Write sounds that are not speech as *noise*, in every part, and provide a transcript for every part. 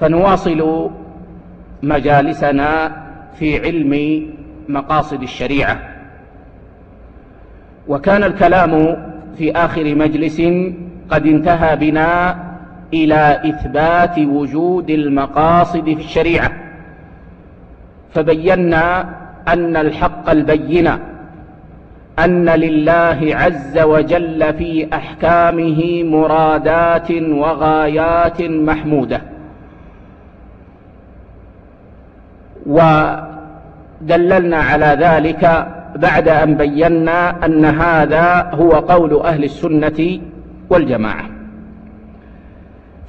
فنواصل مجالسنا في علم مقاصد الشريعة. وكان الكلام في آخر مجلس قد انتهى بنا إلى إثبات وجود المقاصد في الشريعة. فبينا أن الحق البين أن لله عز وجل في أحكامه مرادات وغايات محمودة. ودللنا على ذلك بعد أن بينا أن هذا هو قول أهل السنة والجماعة.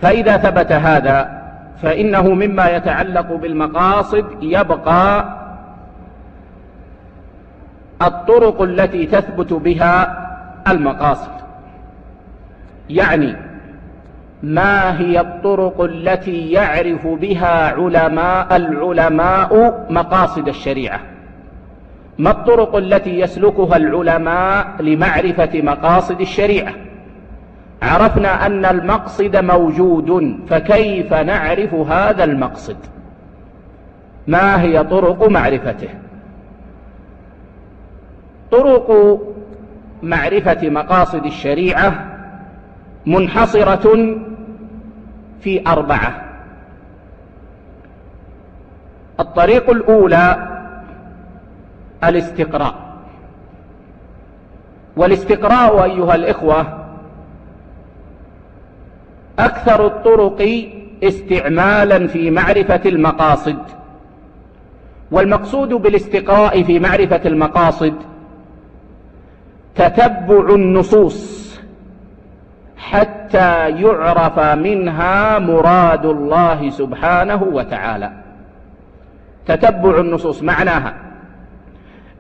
فإذا ثبت هذا فإنه مما يتعلق بالمقاصد يبقى الطرق التي تثبت بها المقاصد. يعني ما هي الطرق التي يعرف بها علماء العلماء مقاصد الشريعة؟ ما الطرق التي يسلكها العلماء لمعرفة مقاصد الشريعة؟ عرفنا أن المقصد موجود فكيف نعرف هذا المقصد؟ ما هي طرق معرفته؟ طرق معرفة مقاصد الشريعة منحصرة في أربعة. الطريق الأولى الاستقراء. والاستقراء أيها الإخوة أكثر الطرق استعمالا في معرفة المقاصد. والمقصود بالاستقراء في معرفة المقاصد تتبع النصوص. حتى يعرف منها مراد الله سبحانه وتعالى. تتبع النصوص معناها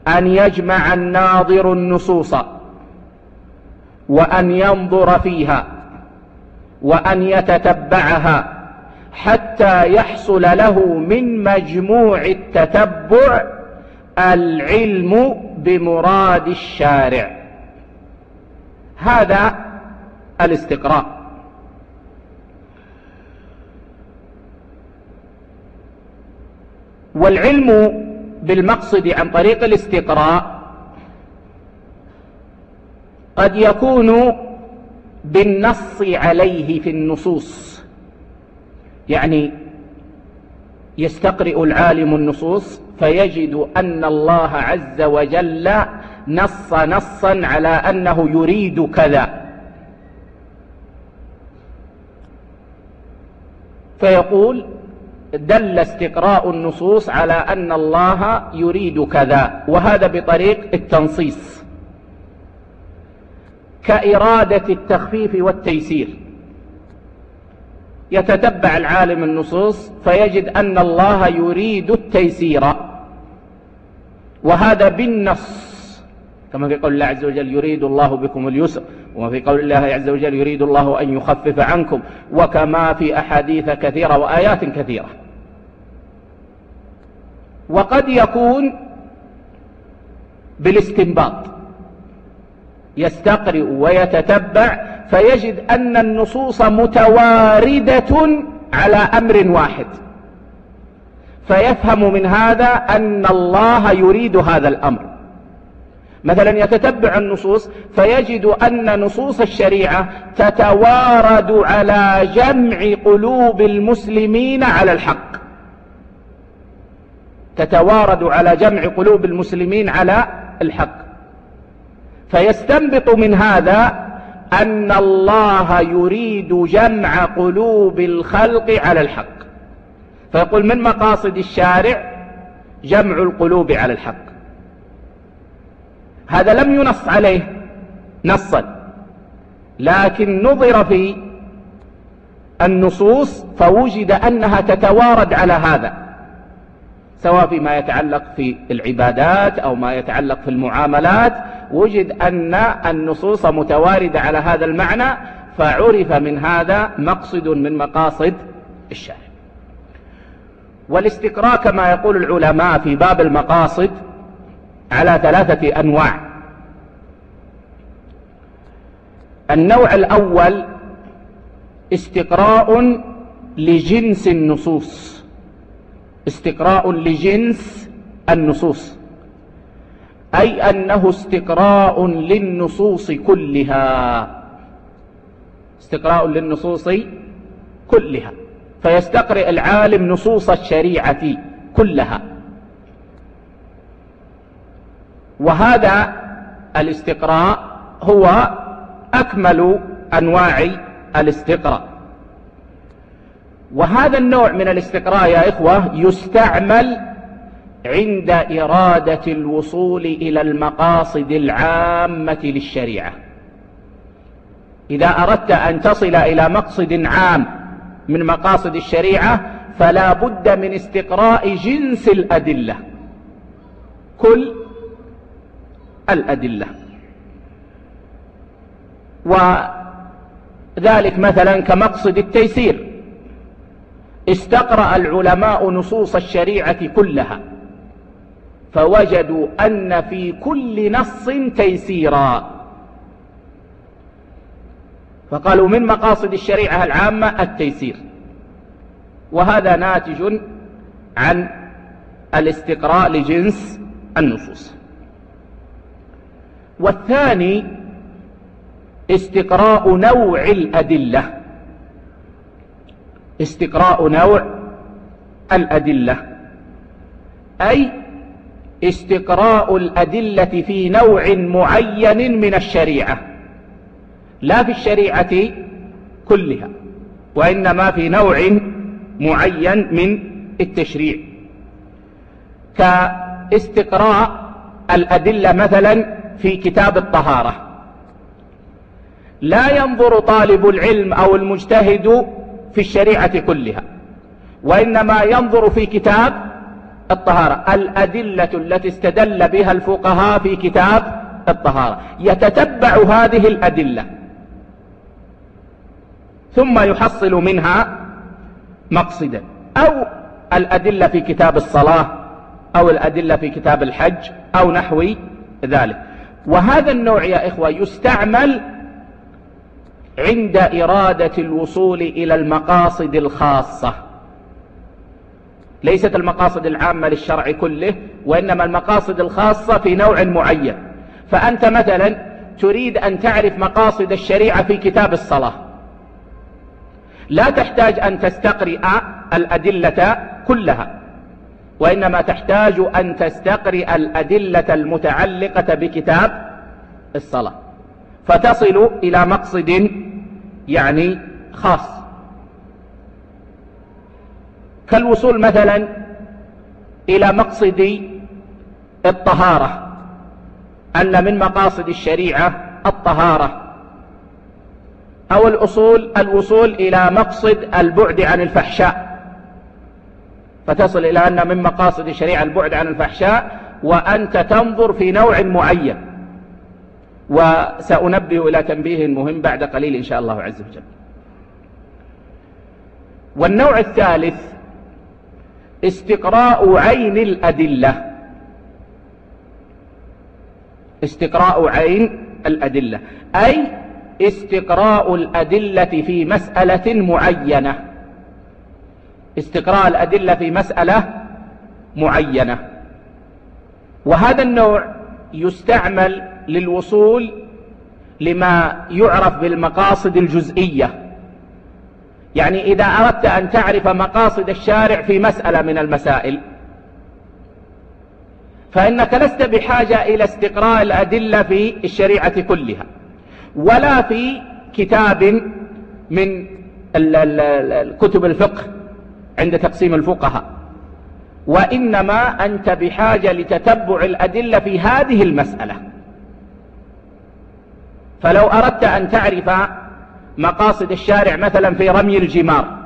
أن يجمع الناظر النصوص وأن ينظر فيها وأن يتتبعها حتى يحصل له من مجموع التتبع العلم بمراد الشارع. هذا الاستقراء. والعلم بالمقصد عن طريق الاستقراء قد يكون بالنص عليه في النصوص. يعني يستقرئ العالم النصوص فيجد أن الله عز وجل نص نصا على أنه يريد كذا. فيقول دل استقراء النصوص على أن الله يريد كذا وهذا بطريق التنصيص. كإرادة التخفيف والتيسير. يتتبع العالم النصوص فيجد أن الله يريد التيسير. وهذا بالنص. كما في قول الله عز وجل يريد الله بكم اليسر. وما في قول الله عز وجل يريد الله أن يخفف عنكم. وكما في أحاديث كثيرة وآيات كثيرة. وقد يكون بالاستنباط. يستقرئ ويتتبع فيجد أن النصوص متواردة على أمر واحد. فيفهم من هذا أن الله يريد هذا الأمر. مثلا يتتبع النصوص فيجد أن نصوص الشريعة تتوارد على جمع قلوب المسلمين على الحق. تتوارد على جمع قلوب المسلمين على الحق. فيستنبط من هذا أن الله يريد جمع قلوب الخلق على الحق. فيقول من مقاصد الشارع؟ جمع القلوب على الحق. هذا لم ينص عليه نصا. لكن نظر في النصوص فوجد أنها تتوارد على هذا سواء فيما يتعلق في العبادات أو ما يتعلق في المعاملات. وجد أن النصوص متواردة على هذا المعنى فعرف من هذا مقصد من مقاصد الشارع. والاستقراء كما يقول العلماء في باب المقاصد على ثلاثة أنواع. النوع الأول استقراء لجنس النصوص. استقراء لجنس النصوص. أي أنه استقراء للنصوص كلها. استقراء للنصوص كلها. فيستقرئ العالم نصوص الشريعة كلها. وهذا الاستقراء هو أكمل أنواع الاستقراء. وهذا النوع من الاستقراء يا إخوة يستعمل عند إرادة الوصول إلى المقاصد العامة للشريعة. إذا أردت أن تصل إلى مقصد عام من مقاصد الشريعة فلا بد من استقراء جنس الأدلة. كل الأدلة. وذلك مثلا كمقصد التيسير. استقرأ العلماء نصوص الشريعة كلها فوجدوا أن في كل نص تيسيرا. فقالوا من مقاصد الشريعة العامة التيسير. وهذا ناتج عن الاستقراء لجنس النصوص. والثاني استقراء نوع الأدلة. استقراء نوع الأدلة. أي استقراء الأدلة في نوع معين من الشريعة. لا في الشريعة كلها وإنما في نوع معين من التشريع. كاستقراء الأدلة مثلا في كتاب الطهارة. لا ينظر طالب العلم أو المجتهد في الشريعة كلها وإنما ينظر في كتاب الطهارة الأدلة التي استدل بها الفقهاء في كتاب الطهارة. يتتبع هذه الأدلة ثم يحصل منها مقصدا أو الأدلة في كتاب الصلاة أو الأدلة في كتاب الحج أو نحو ذلك. وهذا النوع يا إخوة يستعمل عند إرادة الوصول إلى المقاصد الخاصة. ليست المقاصد العامة للشرع كله وإنما المقاصد الخاصة في نوع معين. فأنت مثلا تريد أن تعرف مقاصد الشريعة في كتاب الصلاة. لا تحتاج أن تستقرئ الأدلة كلها. وإنما تحتاج أن تستقرئ الأدلة المتعلقة بكتاب الصلاة. فتصل إلى مقصد يعني خاص. كالوصول مثلا إلى مقصد الطهارة أن من مقاصد الشريعة الطهارة أو الأصول الوصول إلى مقصد البعد عن الفحشاء. فتصل إلى أن من مقاصد الشريعة البعد عن الفحشاء وأنت تنظر في نوع معين. وسأنبه إلى تنبيه مهم بعد قليل إن شاء الله عز وجل. والنوع الثالث استقراء عين الأدلة. استقراء عين الأدلة. أي استقراء الأدلة في مسألة معينة. استقراء الأدلة في مسألة معينة. وهذا النوع يستعمل للوصول لما يعرف بالمقاصد الجزئية. يعني إذا أردت أن تعرف مقاصد الشارع في مسألة من المسائل فإنك لست بحاجة إلى استقراء الأدلة في الشريعة كلها ولا في كتاب من كتب الفقه عند تقسيم الفقهاء. وإنما أنت بحاجة لتتبع الأدلة في هذه المسألة. فلو أردت أن تعرف مقاصد الشارع مثلا في رمي الجمار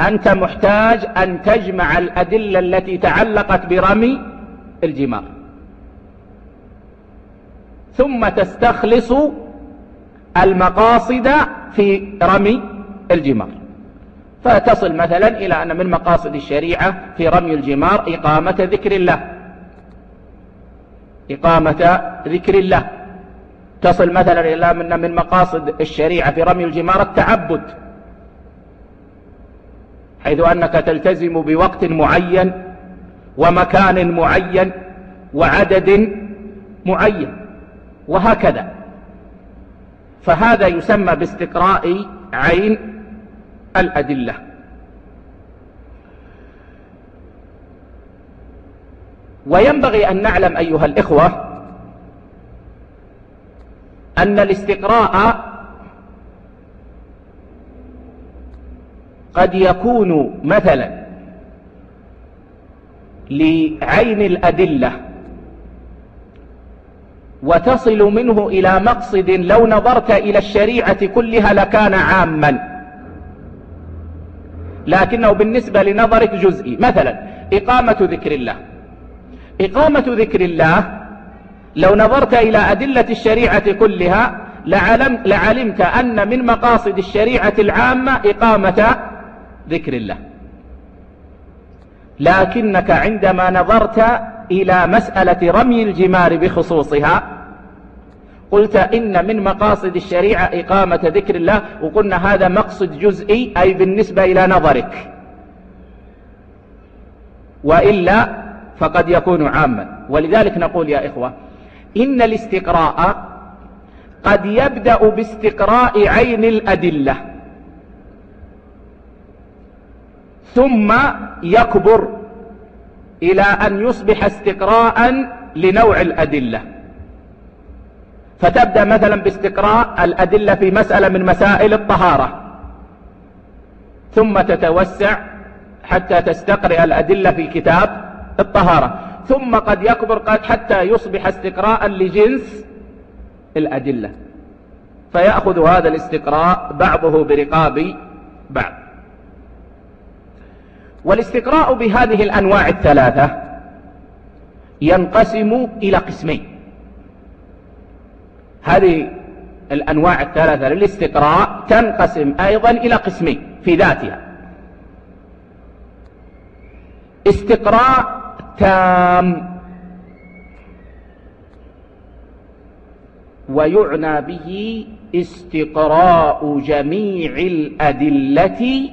أنت محتاج أن تجمع الأدلة التي تعلقت برمي الجمار. ثم تستخلص المقاصد في رمي الجمار. فتصل مثلا إلى أن من مقاصد الشريعة في رمي الجمار إقامة ذكر الله. إقامة ذكر الله. تصل مثلا إلى أن من مقاصد الشريعة في رمي الجمار التعبد. حيث أنك تلتزم بوقت معين ومكان معين وعدد معين. وهكذا. فهذا يسمى باستقراء عين الأدلة. وينبغي أن نعلم أيها الإخوة أن الاستقراء قد يكون مثلا لعين الأدلة وتصل منه إلى مقصد لو نظرت إلى الشريعة كلها لكان عاما. لكنه بالنسبة لنظرك جزئي. مثلا إقامة ذكر الله. إقامة ذكر الله لو نظرت إلى أدلة الشريعة كلها لعلم لعلمت أن من مقاصد الشريعة العامة إقامة ذكر الله. لكنك عندما نظرت إلى مسألة رمي الجمار بخصوصها قلت إن من مقاصد الشريعة إقامة ذكر الله وقلنا هذا مقصد جزئي أي بالنسبة إلى نظرك. وإلا فقد يكون عاما. ولذلك نقول يا إخوة إن الاستقراء قد يبدأ باستقراء عين الأدلة ثم يكبر إلى أن يصبح استقراء لنوع الأدلة. فتبدأ مثلا باستقراء الأدلة في مسألة من مسائل الطهارة. ثم تتوسع حتى تستقرئ الأدلة في كتاب الطهارة. ثم قد يكبر قد حتى يصبح استقراء لجنس الأدلة. فيأخذ هذا الاستقراء بعضه برقاب بعض. والاستقراء بهذه الأنواع الثلاثة ينقسم إلى قسمين. هذه الأنواع الثلاثة للاستقراء تنقسم أيضا إلى قسمين في ذاتها. استقراء تام ويعنى به استقراء جميع الأدلة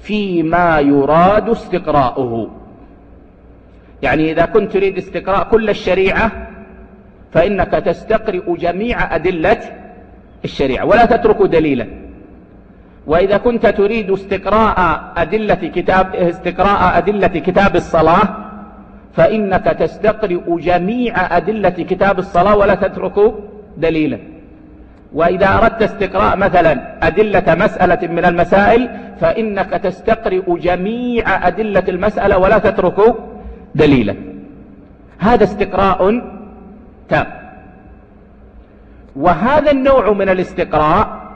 فيما يراد استقراؤه. يعني إذا كنت تريد استقراء كل الشريعة فإنك تستقرئ جميع أدلة الشريعة ولا تترك دليلا. وإذا كنت تريد استقراء أدلة كتاب استقراء أدلة كتاب الصلاة فإنك تستقرئ جميع أدلة كتاب الصلاة ولا تترك دليلا. وإذا أردت استقراء مثلا أدلة مسألة من المسائل فإنك تستقرئ جميع أدلة المسألة ولا تترك دليلا. هذا استقراء تام. وهذا النوع من الاستقراء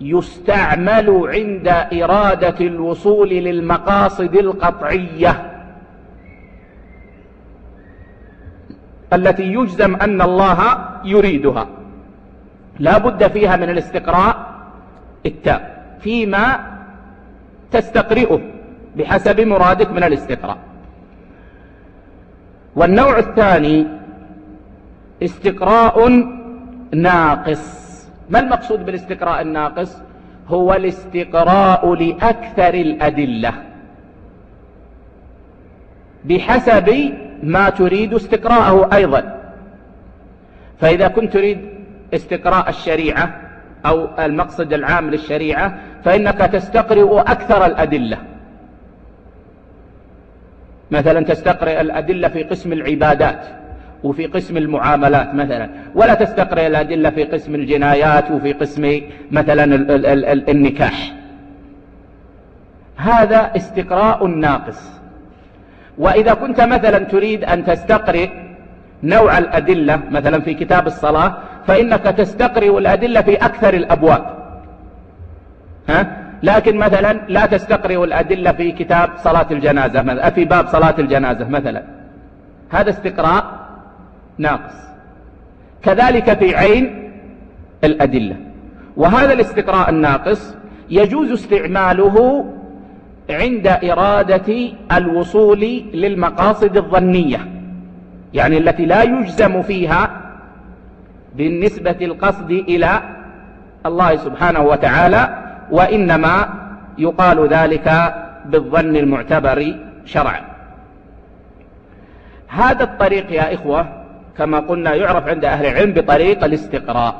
يستعمل عند إرادة الوصول للمقاصد القطعية التي يجزم أن الله يريدها. لا بد فيها من الاستقراء التام فيما تستقرئه بحسب مرادك من الاستقراء. والنوع الثاني استقراء ناقص. ما المقصود بالاستقراء الناقص؟ هو الاستقراء لأكثر الأدلة. بحسب ما تريد استقراءه أيضا. فإذا كنت تريد استقراء الشريعة أو المقصد العام للشريعة فإنك تستقرئ أكثر الأدلة. مثلا تستقرئ الأدلة في قسم العبادات وفي قسم المعاملات مثلا ولا تستقرئ الأدلة في قسم الجنايات وفي قسم مثلا النكاح. هذا استقراء ناقص. وإذا كنت مثلا تريد أن تستقرئ نوع الأدلة مثلا في كتاب الصلاة فإنك تستقرئ الأدلة في أكثر الأبواب. ها؟ لكن مثلا لا تستقرئ الأدلة في كتاب صلاة الجنازة مثلا في باب صلاة الجنازة مثلا. هذا استقراء ناقص. كذلك في عين الأدلة. وهذا الاستقراء الناقص يجوز استعماله عند إرادة الوصول للمقاصد الظنية يعني التي لا يجزم فيها بالنسبة القصد إلى الله سبحانه وتعالى وإنما يقال ذلك بالظن المعتبر شرعا. هذا الطريق يا إخوة كما قلنا يعرف عند أهل العلم بطريق الاستقراء.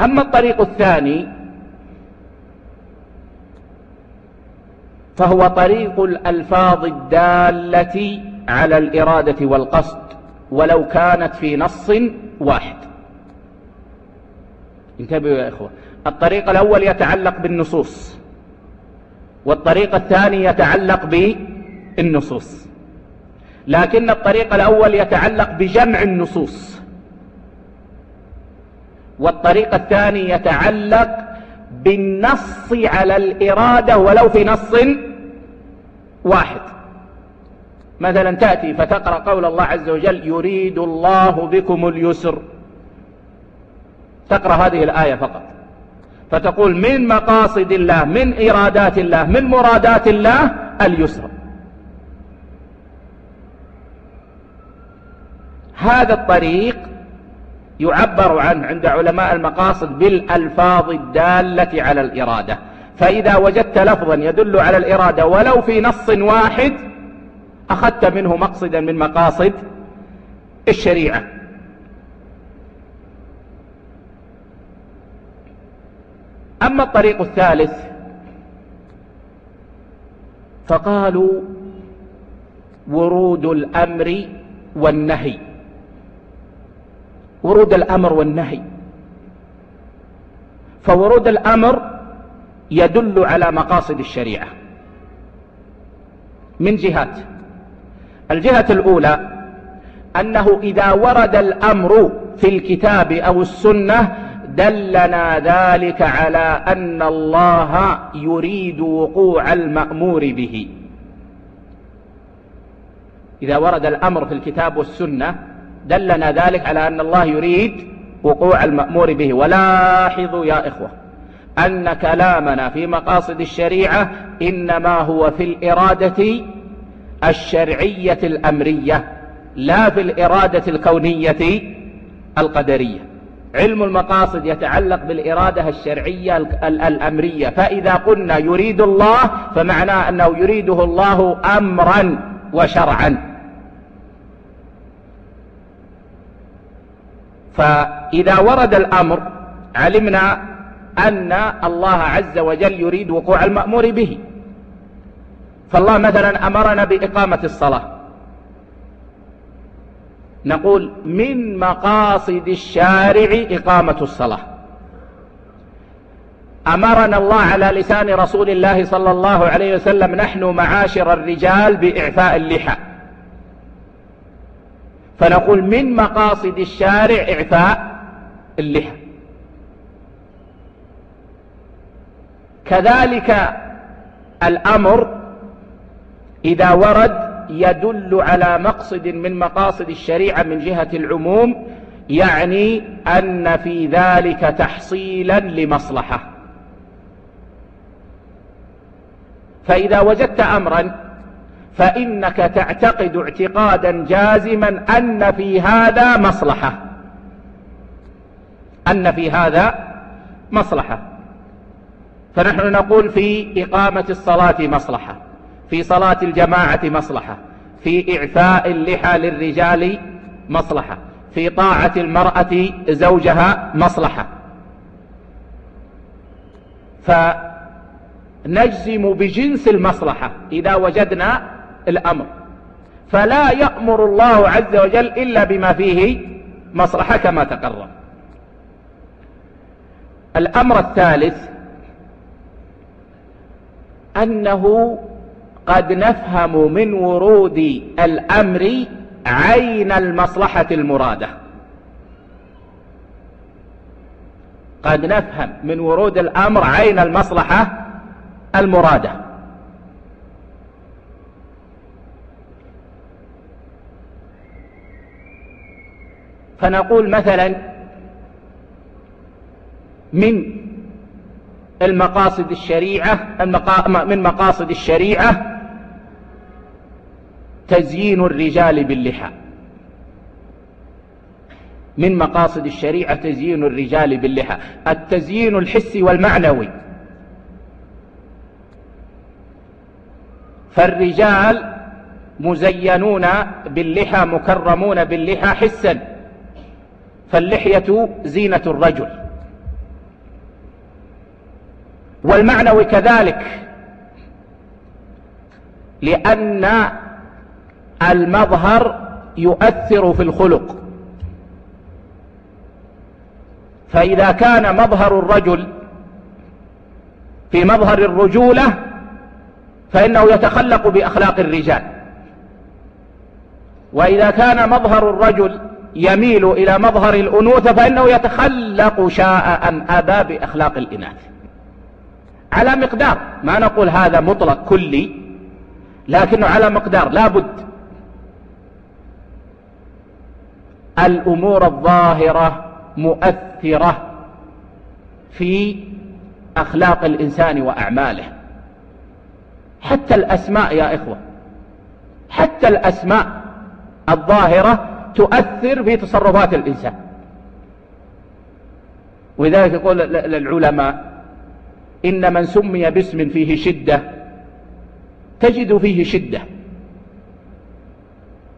أما الطريق الثاني فهو طريق الألفاظ الدالة على الإرادة والقصد. ولو كانت في نص واحد. انتبهوا يا إخوة. الطريق الأول يتعلق بالنصوص والطريق الثاني يتعلق بالنصوص. لكن الطريق الأول يتعلق بجمع النصوص والطريق الثاني يتعلق بالنص على الإرادة ولو في نص واحد. مثلا تأتي؟ فتقرأ قول الله عز وجل يريد الله بكم اليسر. تقرأ هذه الآية فقط. فتقول من مقاصد الله من إرادات الله من مرادات الله اليسر. هذا الطريق يعبر عنه عند علماء المقاصد بالألفاظ الدالة على الإرادة. فإذا وجدت لفظا يدل على الإرادة ولو في نص واحد أخذت منه مقصدا من مقاصد الشريعة. أما الطريق الثالث فقالوا ورود الأمر والنهي. ورود الأمر والنهي. فورود الأمر يدل على مقاصد الشريعة. من جهات. الجهة الأولى أنه إذا ورد الأمر في الكتاب أو السنة دلنا ذلك على أن الله يريد وقوع المأمور به. إذا ورد الأمر في الكتاب والسنة دلنا ذلك على أن الله يريد وقوع المأمور به. ولاحظوا يا إخوة أن كلامنا في مقاصد الشريعة إنما هو في الإرادة الشرعية الأمرية لا في الإرادة الكونية القدرية. علم المقاصد يتعلق بالإرادة الشرعية الأمرية. فإذا قلنا يريد الله فمعناه أنه يريده الله أمرا وشرعا. فإذا ورد الأمر علمنا أن الله عز وجل يريد وقوع المأمور به. فالله مثلا أمرنا بإقامة الصلاة. نقول من مقاصد الشارع إقامة الصلاة. أمرنا الله على لسان رسول الله صلى الله عليه وسلم نحن معاشر الرجال بإعفاء اللحى. فنقول من مقاصد الشارع إعفاء اللحى. كذلك الأمر إذا ورد يدل على مقصد من مقاصد الشريعة من جهة العموم يعني أن في ذلك تحصيلا لمصلحة. فإذا وجدت أمرا فإنك تعتقد اعتقادا جازما أن في هذا مصلحة. أن في هذا مصلحة. فنحن نقول في إقامة الصلاة مصلحة. في صلاة الجماعة مصلحة في إعفاء اللحى للرجال مصلحة في طاعة المرأة زوجها مصلحة. فنجزم بجنس المصلحة إذا وجدنا الأمر. فلا يأمر الله عز وجل إلا بما فيه مصلحة كما تقرر. الأمر الثالث أنه قد نفهم من ورود الأمر عين المصلحة المرادة. قد نفهم من ورود الأمر عين المصلحة المرادة. فنقول مثلا من المقاصد الشريعة من مقاصد الشريعة تزيين الرجال باللحى. من مقاصد الشريعة تزيين الرجال باللحى. التزيين الحسي والمعنوي. فالرجال مزينون باللحى مكرمون باللحى حسا. فاللحية زينة الرجل. والمعنوي كذلك. لأن المظهر يؤثر في الخلق. فإذا كان مظهر الرجل في مظهر الرجولة فإنه يتخلق بأخلاق الرجال. وإذا كان مظهر الرجل يميل إلى مظهر الأنوثة فإنه يتخلق شاء أم أبى بأخلاق الإناث. على مقدار ما نقول هذا مطلق كلي لكنه على مقدار لا بد. الأمور الظاهرة مؤثرة في أخلاق الإنسان وأعماله. حتى الأسماء يا إخوة حتى الأسماء الظاهرة تؤثر في تصرفات الإنسان. ولذلك يقول العلماء إن من سمي باسم فيه شدة تجد فيه شدة.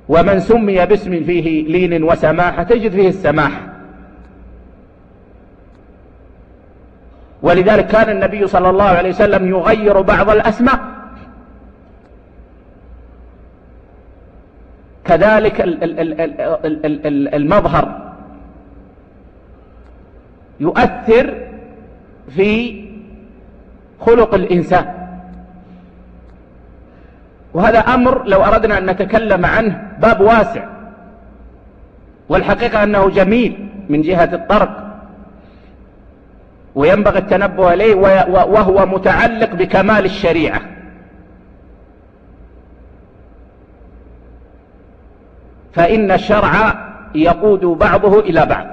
ومن سمي باسم فيه لين وسماحة تجد فيه السماحة ولذلك كان النبي صلى الله عليه وسلم يغير بعض الأسماء. كذلك المظهر يؤثر في خلق الإنسان. وهذا أمر لو أردنا أن نتكلم عنه باب واسع. والحقيقة أنه جميل من جهة الطرق. وينبغي التنبه إليه وهو متعلق بكمال الشريعة. فإن الشرع يقود بعضه إلى بعض.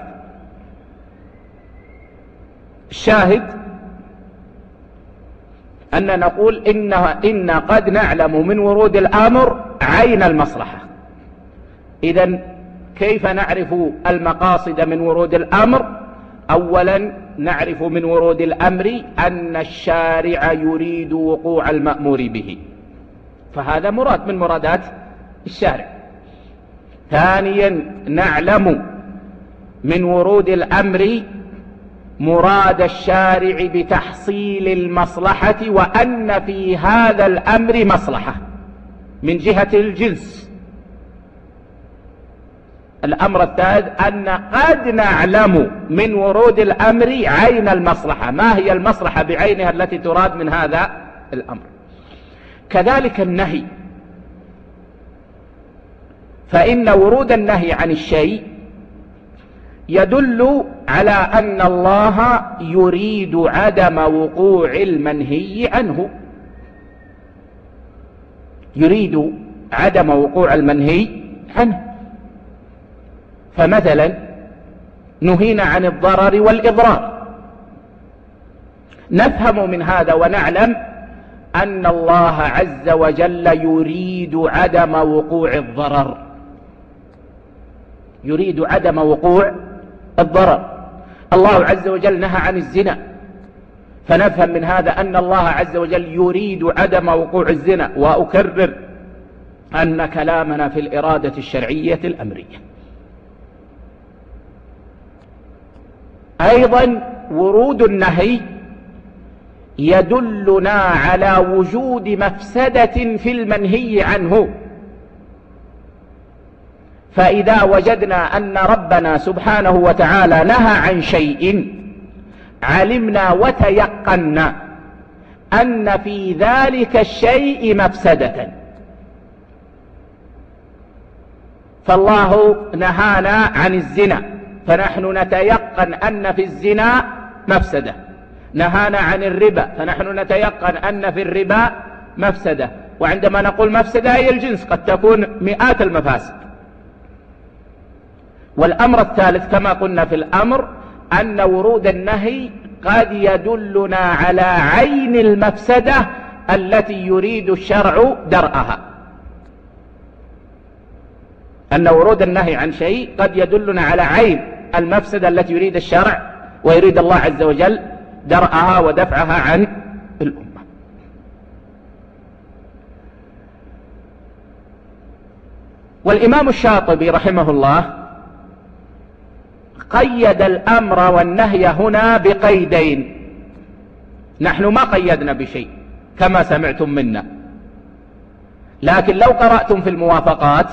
الشاهد أن نقول إن, إن قد نعلم من ورود الأمر عين المصلحة. إذا كيف نعرف المقاصد من ورود الأمر؟ أولا نعرف من ورود الأمر أن الشارع يريد وقوع المأمور به. فهذا مراد من مرادات الشارع. ثانيا نعلم من ورود الأمر مراد الشارع بتحصيل المصلحة وأن في هذا الأمر مصلحة من جهة الجنس. الأمر الثالث أن قد نعلم من ورود الأمر عين المصلحة. ما هي المصلحة بعينها التي تراد من هذا الأمر؟ كذلك النهي. فإن ورود النهي عن الشيء يدل على أن الله يريد عدم وقوع المنهي عنه. يريد عدم وقوع المنهي عنه. فمثلا نهينا عن الضرر والإضرار. نفهم من هذا ونعلم أن الله عز وجل يريد عدم وقوع الضرر. يريد عدم وقوع الضرر. الله عز وجل نهى عن الزنا. فنفهم من هذا أن الله عز وجل يريد عدم وقوع الزنا وأكرر أن كلامنا في الإرادة الشرعية الأمرية. أيضا ورود النهي يدلنا على وجود مفسدة في المنهي عنه. فإذا وجدنا أن ربنا سبحانه وتعالى نهى عن شيء علمنا وتيقنا أن في ذلك الشيء مفسدة. فالله نهانا عن الزنا فنحن نتيقن أن في الزنا مفسدة. نهانا عن الربا فنحن نتيقن أن في الربا مفسدة. وعندما نقول مفسدة هي الجنس قد تكون مئات المفاسد. والأمر الثالث كما قلنا في الأمر أن ورود النهي قد يدلنا على عين المفسدة التي يريد الشرع درءها. أن ورود النهي عن شيء قد يدلنا على عين المفسدة التي يريد الشرع ويريد الله عز وجل درءها ودفعها عن الأمة. والإمام الشاطبي رحمه الله قيد الأمر والنهي هنا بقيدين. نحن ما قيدنا بشيء كما سمعتم منا. لكن لو قرأتم في الموافقات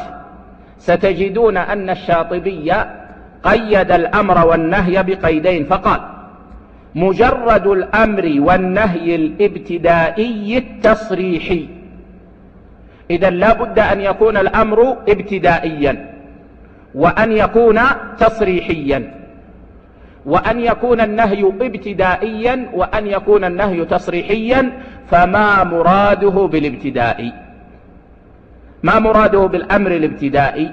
ستجدون أن الشاطبي قيد الأمر والنهي بقيدين فقال مجرد الأمر والنهي الابتدائي التصريحي. إذا لا بد أن يكون الأمر ابتدائيا. وأن يكون تصريحيا وأن يكون النهي ابتدائيا وأن يكون النهي تصريحيا فما مراده بالابتدائي. ما مراده بالأمر الابتدائي؟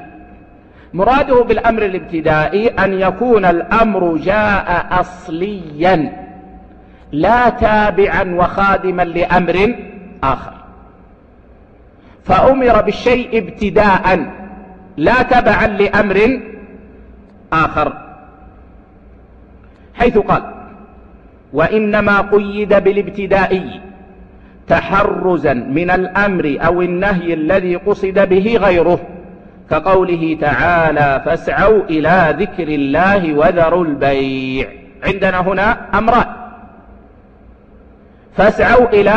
مراده بالأمر الابتدائي أن يكون الأمر جاء أصليا لا تابعا وخادما لأمر آخر. فأمر بالشيء ابتداء لا تبعا لأمر آخر. حيث قال وإنما قيد بالابتدائي تحرزا من الأمر أو النهي الذي قصد به غيره كقوله تعالى فاسعوا إلى ذكر الله وذروا البيع. عندنا هنا أمران فاسعوا إلى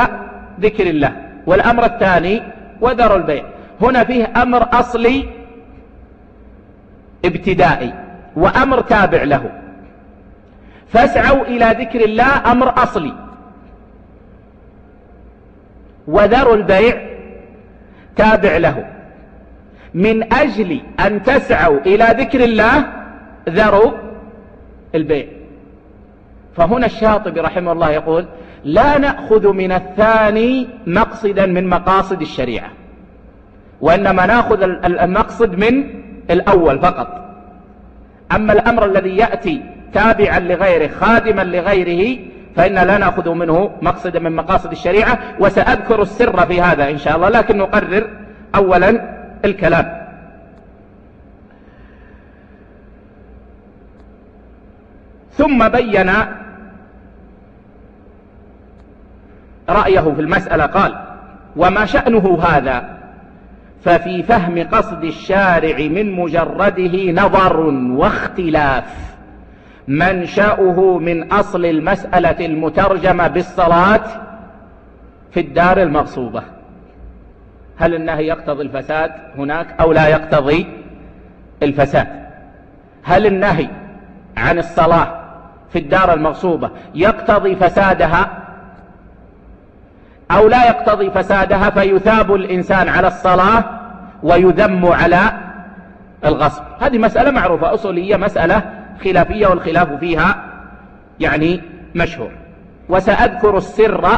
ذكر الله والأمر الثاني وذروا البيع. هنا فيه أمر أصلي ابتدائي وأمر تابع له. فاسعوا إلى ذكر الله أمر أصلي. وذروا البيع تابع له. من أجل أن تسعوا إلى ذكر الله ذروا البيع. فهنا الشاطبي رحمه الله يقول لا نأخذ من الثاني مقصدا من مقاصد الشريعة وإنما نأخذ المقصد من الأول فقط. أما الأمر الذي يأتي تابعا لغيره خادما لغيره فإن لا نأخذ منه مقصدا من مقاصد الشريعة وسأذكر السر في هذا إن شاء الله لكن نقرر أولا الكلام. ثم بين رأيه في المسألة قال وما شأنه هذا؟ ففي فهم قصد الشارع من مجرده نظر واختلاف. منشأه من أصل المسألة المترجمة بالصلاة في الدار المغصوبة. هل النهي يقتضي الفساد هناك أو لا يقتضي الفساد؟ هل النهي عن الصلاة في الدار المغصوبة يقتضي فسادها أو لا يقتضي فسادها فيثاب الإنسان على الصلاة ويذم على الغصب. هذه مسألة معروفة أصولية مسألة خلافية والخلاف فيها يعني مشهور. وسأذكر السر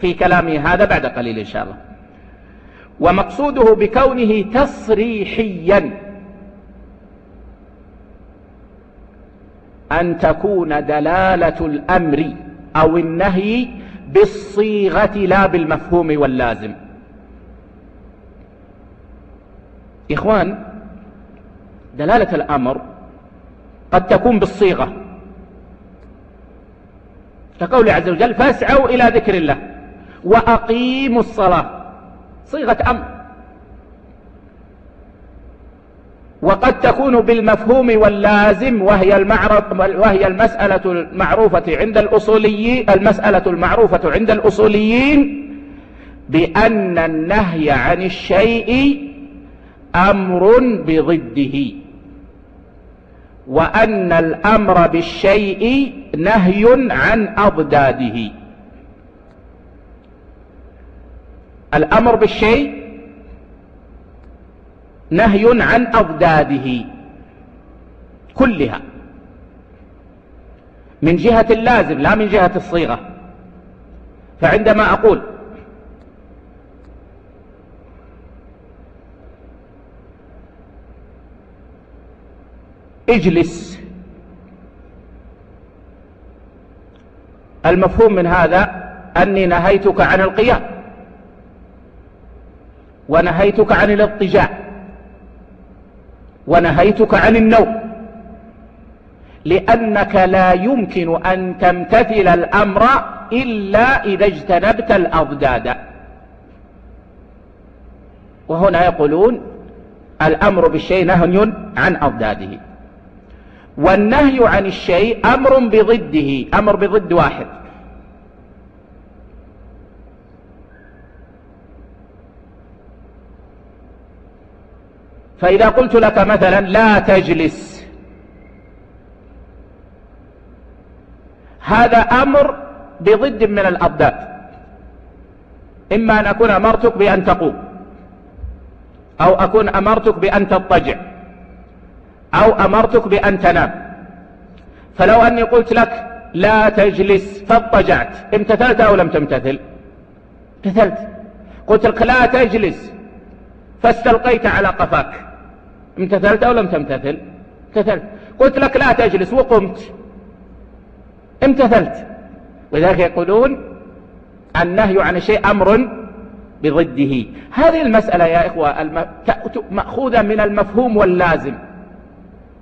في كلامي هذا بعد قليل إن شاء الله. ومقصوده بكونه تصريحيا. أن تكون دلالة الأمر أو النهي بالصيغة لا بالمفهوم واللازم. إخوان دلالة الأمر قد تكون بالصيغة. كقول عز وجل فاسعوا إلى ذكر الله وأقيموا الصلاة. صيغة أمر. وقد تكون بالمفهوم واللازم وهي, المعرف وهي المسألة المعروفة عند الأصوليين المسألة المعروفة عند الأصوليين بأن النهي عن الشيء أمر بضده وأن الأمر بالشيء نهي عن أضداده. الأمر بالشيء نهي عن أضداده كلها من جهة اللازم لا من جهة الصيغة. فعندما أقول اجلس المفهوم من هذا أني نهيتك عن القيام ونهيتك عن الاضطجاع ونهيتك عن النوم. لأنك لا يمكن أن تمتثل الأمر إلا إذا اجتنبت الأضداد. وهنا يقولون الأمر بالشيء نهي عن أضداده. والنهي عن الشيء أمر بضده أمر بضد واحد. فإذا قلت لك مثلا لا تجلس. هذا أمر بضد من الأضداد. إما أن أكون أمرتك بأن تقوم أو أكون أمرتك بأن تضطجع أو أمرتك بأن تنام. فلو أني قلت لك لا تجلس فاضطجعت امتثلت أو لم تمتثل امتثلت. قلت لك لا تجلس فاستلقيت على قفاك. امتثلت أو لم تمتثل؟ امتثلت. قلت لك لا تجلس وقمت. امتثلت. ولذلك يقولون النهي عن الشيء أمر بضده. هذه المسألة يا إخوة الم... مأخوذة من المفهوم واللازم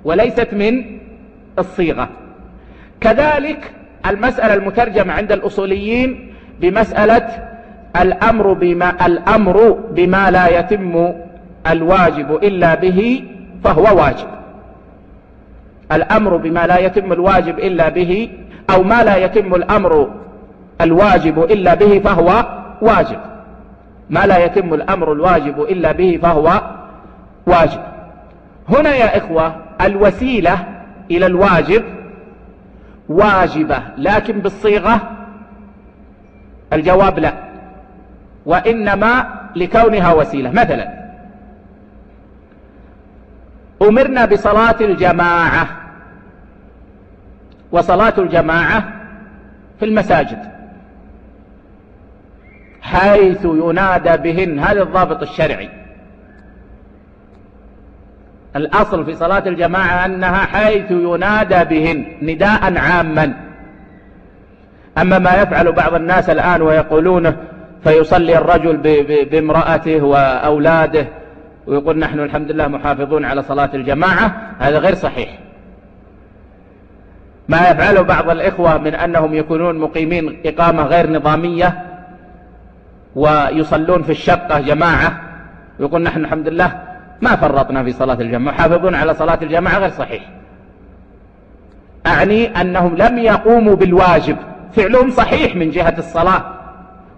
وليست من الصيغة. كذلك المسألة المترجمة عند الأصوليين بمسألة الأمر بما, الأمر بما لا يتم الواجب إلا به فهو واجب. الأمر بما لا يتم الواجب إلا به أو ما لا يتم الأمر الواجب إلا به فهو واجب. ما لا يتم الأمر الواجب إلا به فهو واجب. هنا يا إخوة الوسيلة إلى الواجب واجبة لكن بالصيغة الجواب لا وإنما لكونها وسيلة. مثلا أمرنا بصلاة الجماعة. وصلاة الجماعة في المساجد. حيث ينادى بهن هذا الضابط الشرعي. الأصل في صلاة الجماعة أنها حيث ينادى بهن نداء عاما. أما ما يفعل بعض الناس الآن ويقولونه فيصلي الرجل بامرأته وأولاده ويقول نحن الحمد لله محافظون على صلاة الجماعة هذا غير صحيح. ما يفعله بعض الإخوة من أنهم يكونون مقيمين إقامة غير نظامية ويصلون في الشقة جماعة ويقول نحن الحمد لله ما فرطنا في صلاة الجماعة محافظون على صلاة الجماعة غير صحيح. أعني أنهم لم يقوموا بالواجب. فعلهم صحيح من جهة الصلاة.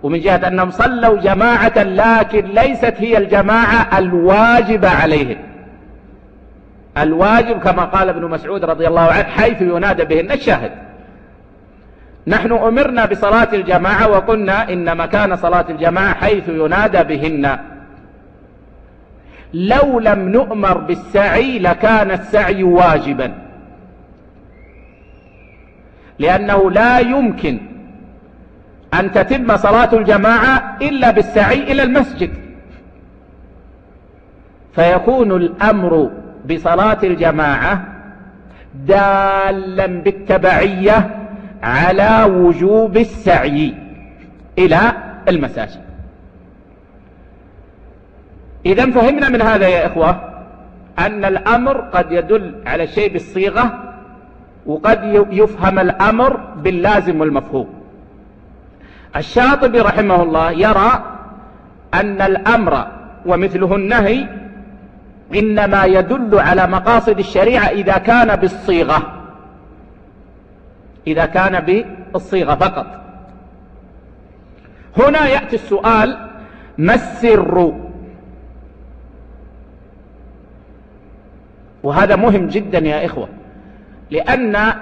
ومن جهة أنهم صلوا جماعة لكن ليست هي الجماعة الواجبة عليهم. الواجب كما قال ابن مسعود رضي الله عنه حيث ينادى بهن الشاهد. نحن أمرنا بصلاة الجماعة وقلنا إن مكان صلاة الجماعة حيث ينادى بهن. لو لم نؤمر بالسعي لكان السعي واجبا. لأنه لا يمكن أن تتم صلاة الجماعة إلا بالسعي إلى المسجد. فيكون الأمر بصلاة الجماعة دالا بالتبعية على وجوب السعي إلى المساجد. إذا فهمنا من هذا يا إخوة أن الأمر قد يدل على الشيء بالصيغة وقد يفهم الأمر باللازم والمفهوم. الشاطبي رحمه الله يرى أن الأمر ومثله النهي إنما يدل على مقاصد الشريعة إذا كان بالصيغة. إذا كان بالصيغة فقط. هنا يأتي السؤال ما السر؟ وهذا مهم جدا يا إخوة لأن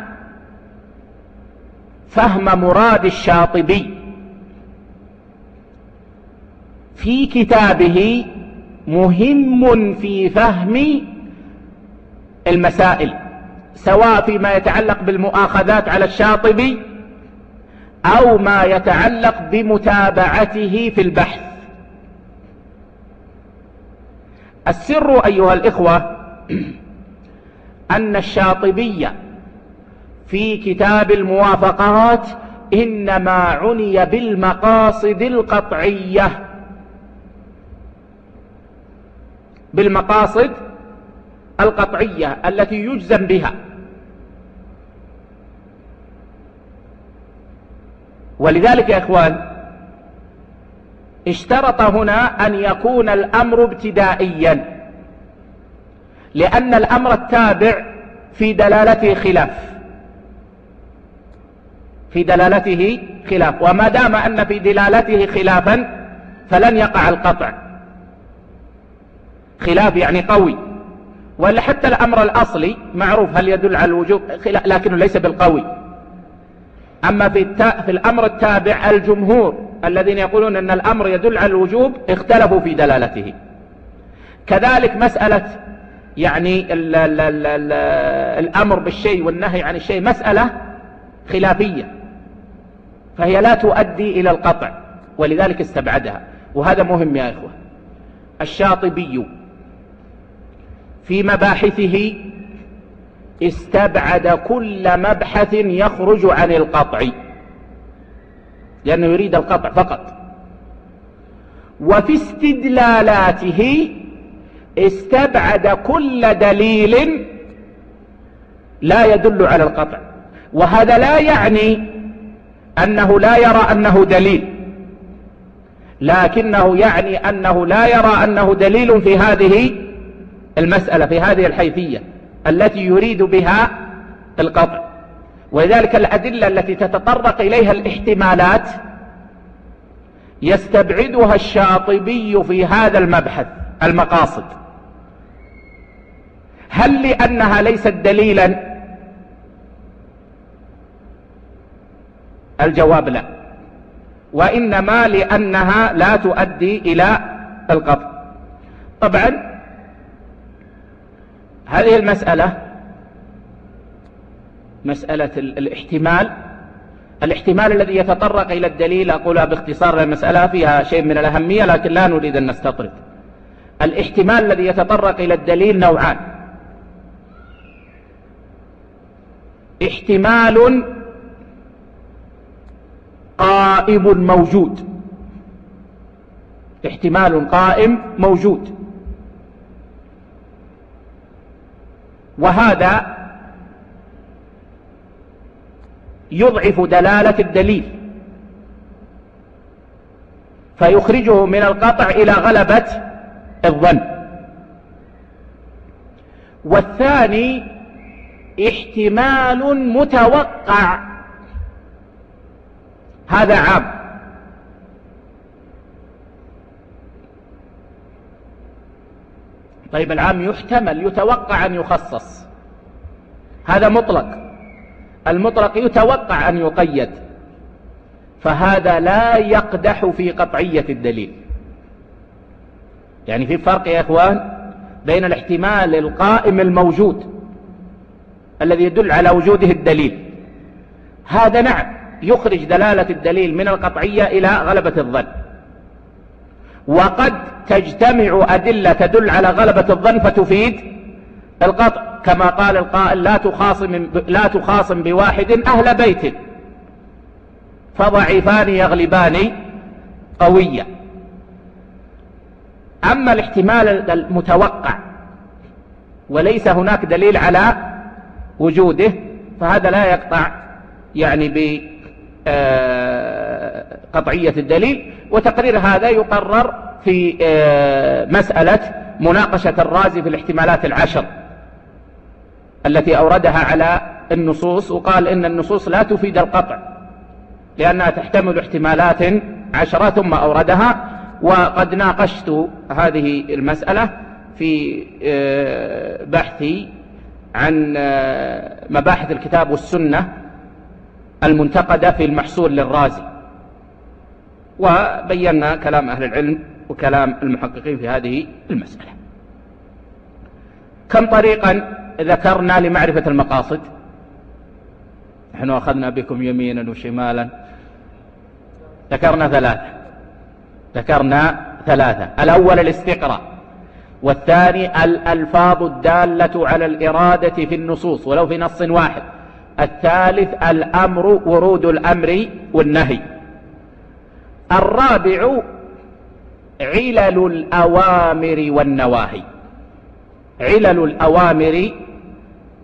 فهم مراد الشاطبي في كتابه مهم في فهم المسائل سواء فيما يتعلق بالمؤاخذات على الشاطبي أو ما يتعلق بمتابعته في البحث. السر أيها الإخوة *clears throat* أن الشاطبي في كتاب الموافقات إنما عني بالمقاصد القطعية. بالمقاصد القطعية التي يجزم بها. ولذلك يا إخوان اشترط هنا أن يكون الأمر ابتدائيا لأن الأمر التابع في دلالته خلاف. في دلالته خلاف. وما دام أن في دلالته خلافا فلن يقع القطع. خلاف يعني قوي. ولا حتى الأمر الأصلي معروف هل يدل على الوجوب؟ لكنه ليس بالقوي. أما في. في الأمر التابع الجمهور الذين يقولون أن الأمر يدل على الوجوب اختلفوا في دلالته. كذلك مسألة يعني ال ال ال ال الأمر بالشيء والنهي عن الشيء مسألة خلافية. فهي لا تؤدي إلى القطع ولذلك استبعدها. وهذا مهم يا إخوة. الشاطبي في مباحثه استبعد كل مبحث يخرج عن القطع لأنه يريد القطع فقط. وفي استدلالاته استبعد كل دليل لا يدل على القطع. وهذا لا يعني أنه لا يرى أنه دليل لكنه يعني أنه لا يرى أنه دليل في هذه المسألة في هذه الحيثية التي يريد بها القطع. ولذلك الأدلة التي تتطرق إليها الاحتمالات يستبعدها الشاطبي في هذا المبحث المقاصد. هل لأنها ليست دليلا؟ الجواب لا. وإنما لأنها لا تؤدي إلى القطع. طبعا هذه المسألة مسألة الاحتمال. الاحتمال الذي يتطرق إلى الدليل أقولها باختصار المسألة فيها شيء من الأهمية لكن لا نريد أن نستطرد. الاحتمال الذي يتطرق إلى الدليل نوعان. احتمال قائم موجود. احتمال قائم موجود. وهذا يضعف دلالة الدليل فيخرجه من القطع إلى غلبة الظن. والثاني احتمال متوقع هذا عام. طيب العام يحتمل يتوقع أن يخصص. هذا مطلق. المطلق يتوقع أن يقيد. فهذا لا يقدح في قطعية الدليل. يعني في فرق يا إخوان بين الاحتمال القائم الموجود الذي يدل على وجوده الدليل. هذا نعم يخرج دلالة الدليل من القطعية إلى غلبة الظن. وقد تجتمع أدلة تدل على غلبة الظن فتفيد القطع كما قال القائل لا تخاصم, لا تخاصم بواحد أهل بيت. فضعيفان يغلبان قويا أما الاحتمال المتوقع وليس هناك دليل على وجوده فهذا لا يقطع يعني بقطعية الدليل وتقرير هذا يقرر في آه، مسألة مناقشة الرازي في الاحتمالات العشر التي أوردها على النصوص وقال إن النصوص لا تفيد القطع لأنها تحتمل احتمالات عشرة ثم أوردها. وقد ناقشت هذه المسألة في آه، بحثي عن آه، مباحث الكتاب والسنة المنتقدة في المحصول للرازي. وبينا كلام أهل العلم وكلام المحققين في هذه المسألة. كم طريقا ذكرنا لمعرفة المقاصد؟ نحن أخذنا بكم يمينا وشمالا. ذكرنا ثلاثة. ذكرنا ثلاثة. الأول الاستقراء والثاني الألفاظ الدالة على الإرادة في النصوص ولو في نص واحد. الثالث الأمر ورود الأمر والنهي. الرابع علل الأوامر والنواهي. علل الأوامر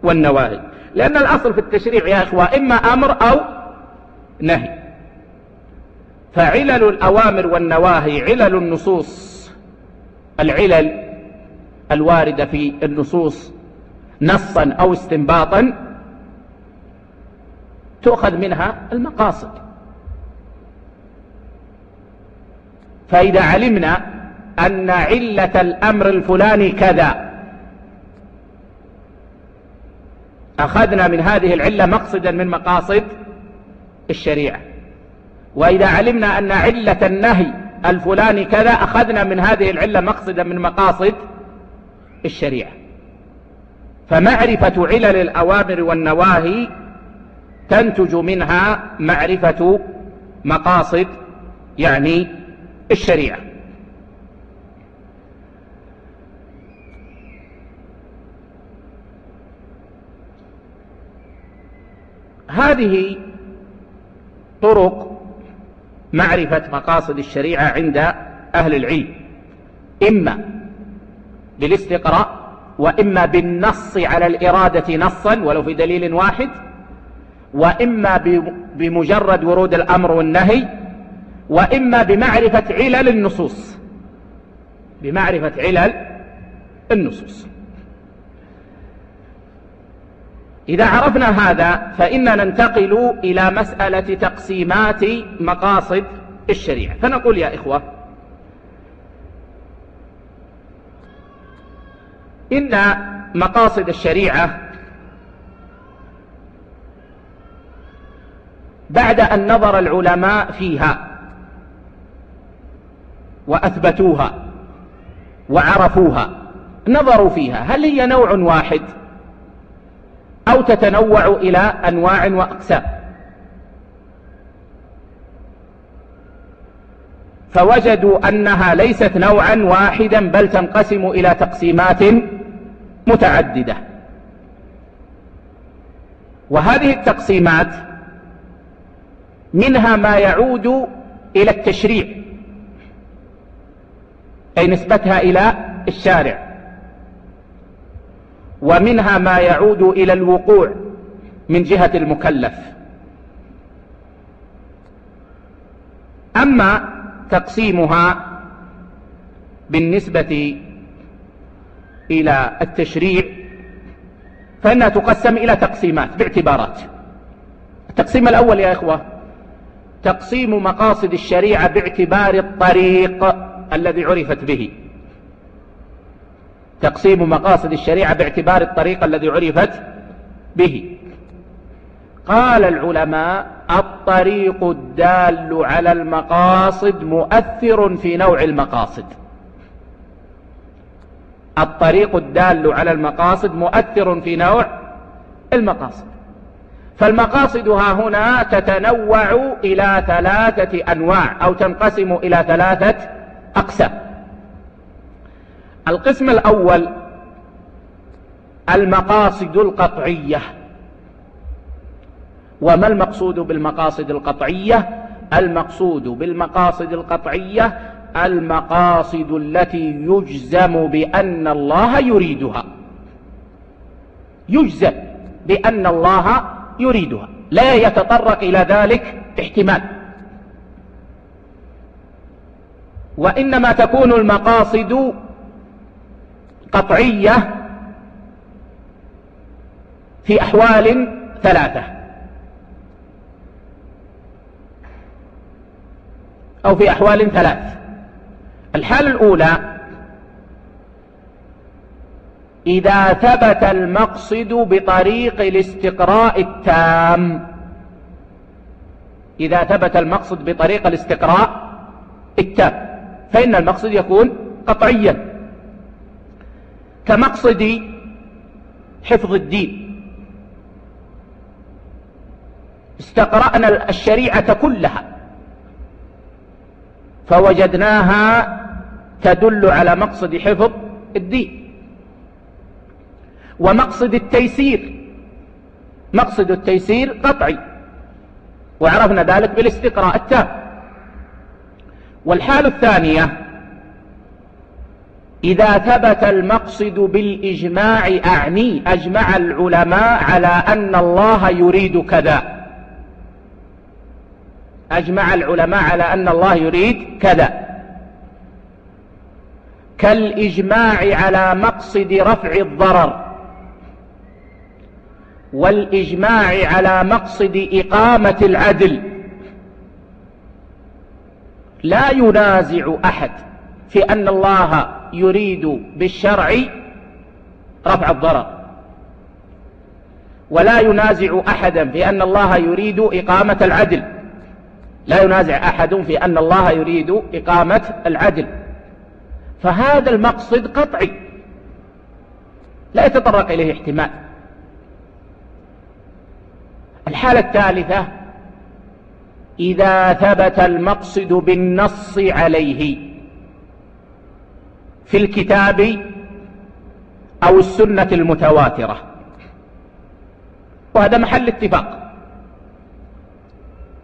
والنواهي. لأن الأصل في التشريع يا إخوة إما أمر أو نهي. فعلل الأوامر والنواهي علل النصوص. العلل الواردة في النصوص نصا أو استنباطا تؤخذ منها المقاصد. فإذا علمنا أن علة الأمر الفلاني كذا أخذنا من هذه العلة مقصدا من مقاصد الشريعة. وإذا علمنا أن علة النهي الفلاني كذا أخذنا من هذه العلة مقصدا من مقاصد الشريعة. فمعرفة علل الأوامر والنواهي تنتج منها معرفة مقاصد يعني الشريعة. هذه طرق معرفة مقاصد الشريعة عند أهل العلم إما بالاستقراء وإما بالنص على الإرادة نصا ولو في دليل واحد وإما بمجرد ورود الأمر والنهي وإما بمعرفة علل النصوص. بمعرفة علل النصوص. إذا عرفنا هذا فإننا ننتقل إلى مسألة تقسيمات مقاصد الشريعة. فنقول يا إخوة إن مقاصد الشريعة بعد أن نظر العلماء فيها وأثبتوها وعرفوها نظروا فيها هل هي نوع واحد أو تتنوع إلى أنواع وأقسام؟ فوجدوا أنها ليست نوعا واحدا بل تنقسم إلى تقسيمات متعددة. وهذه التقسيمات منها ما يعود إلى التشريع. أي نسبتها إلى الشارع. ومنها ما يعود إلى الوقوع من جهة المكلف. أما تقسيمها بالنسبة إلى التشريع فإنها تقسم إلى تقسيمات باعتبارات. التقسيم الأول يا إخوة تقسيم مقاصد الشريعة باعتبار الطريق الذي عرفت به. تقسيم مقاصد الشريعة باعتبار الطريق الذي عرفت به. قال العلماء الطريق الدال على المقاصد مؤثر في نوع المقاصد. الطريق الدال على المقاصد مؤثر في نوع المقاصد. فالمقاصد ها هنا تتنوع إلى ثلاثة أنواع أو تنقسم إلى ثلاثة أقسام القسم الأول المقاصد القطعية. وما المقصود بالمقاصد القطعية؟ المقصود بالمقاصد القطعية المقاصد التي يجزم بأن الله يريدها. يجزم بأن الله يريدها. لا يتطرق إلى ذلك احتمال. وإنما تكون المقاصد قطعية في أحوال ثلاثة أو في أحوال ثلاث. الحالة الأولى إذا ثبت المقصد بطريق الاستقراء التام. إذا ثبت المقصد بطريق الاستقراء التام. فإن المقصد يكون قطعيا. كمقصد حفظ الدين. استقرأنا الشريعة كلها. فوجدناها تدل على مقصد حفظ الدين. ومقصد التيسير. مقصد التيسير قطعي. وعرفنا ذلك بالاستقراء التام. والحالة الثانية إذا ثبت المقصد بالإجماع أعني أجمع العلماء على أن الله يريد كذا. أجمع العلماء على أن الله يريد كذا. كالإجماع على مقصد رفع الضرر والإجماع على مقصد إقامة العدل. لا ينازع أحد في أن الله يريد بالشرع رفع الضرر. ولا ينازع أحدا في أن الله يريد إقامة العدل. لا ينازع أحد في أن الله يريد إقامة العدل. فهذا المقصد قطعي. لا يتطرق إليه احتمال. الحالة الثالثة إذا ثبت المقصد بالنص عليه. في الكتاب أو السنة المتواترة. وهذا محل اتفاق.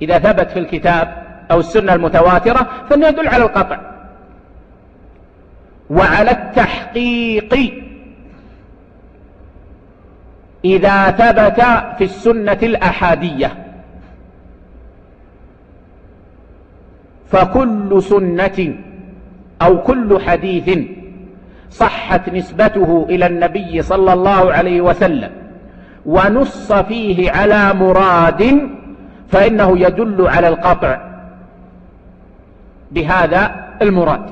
إذا ثبت في الكتاب أو السنة المتواترة فإنه يدل على القطع. وعلى التحقيق. إذا ثبت في السنة الأحادية. فكل سنة أو كل حديث صحت نسبته إلى النبي صلى الله عليه وسلم ونص فيه على مراد فإنه يدل على القطع بهذا المراد.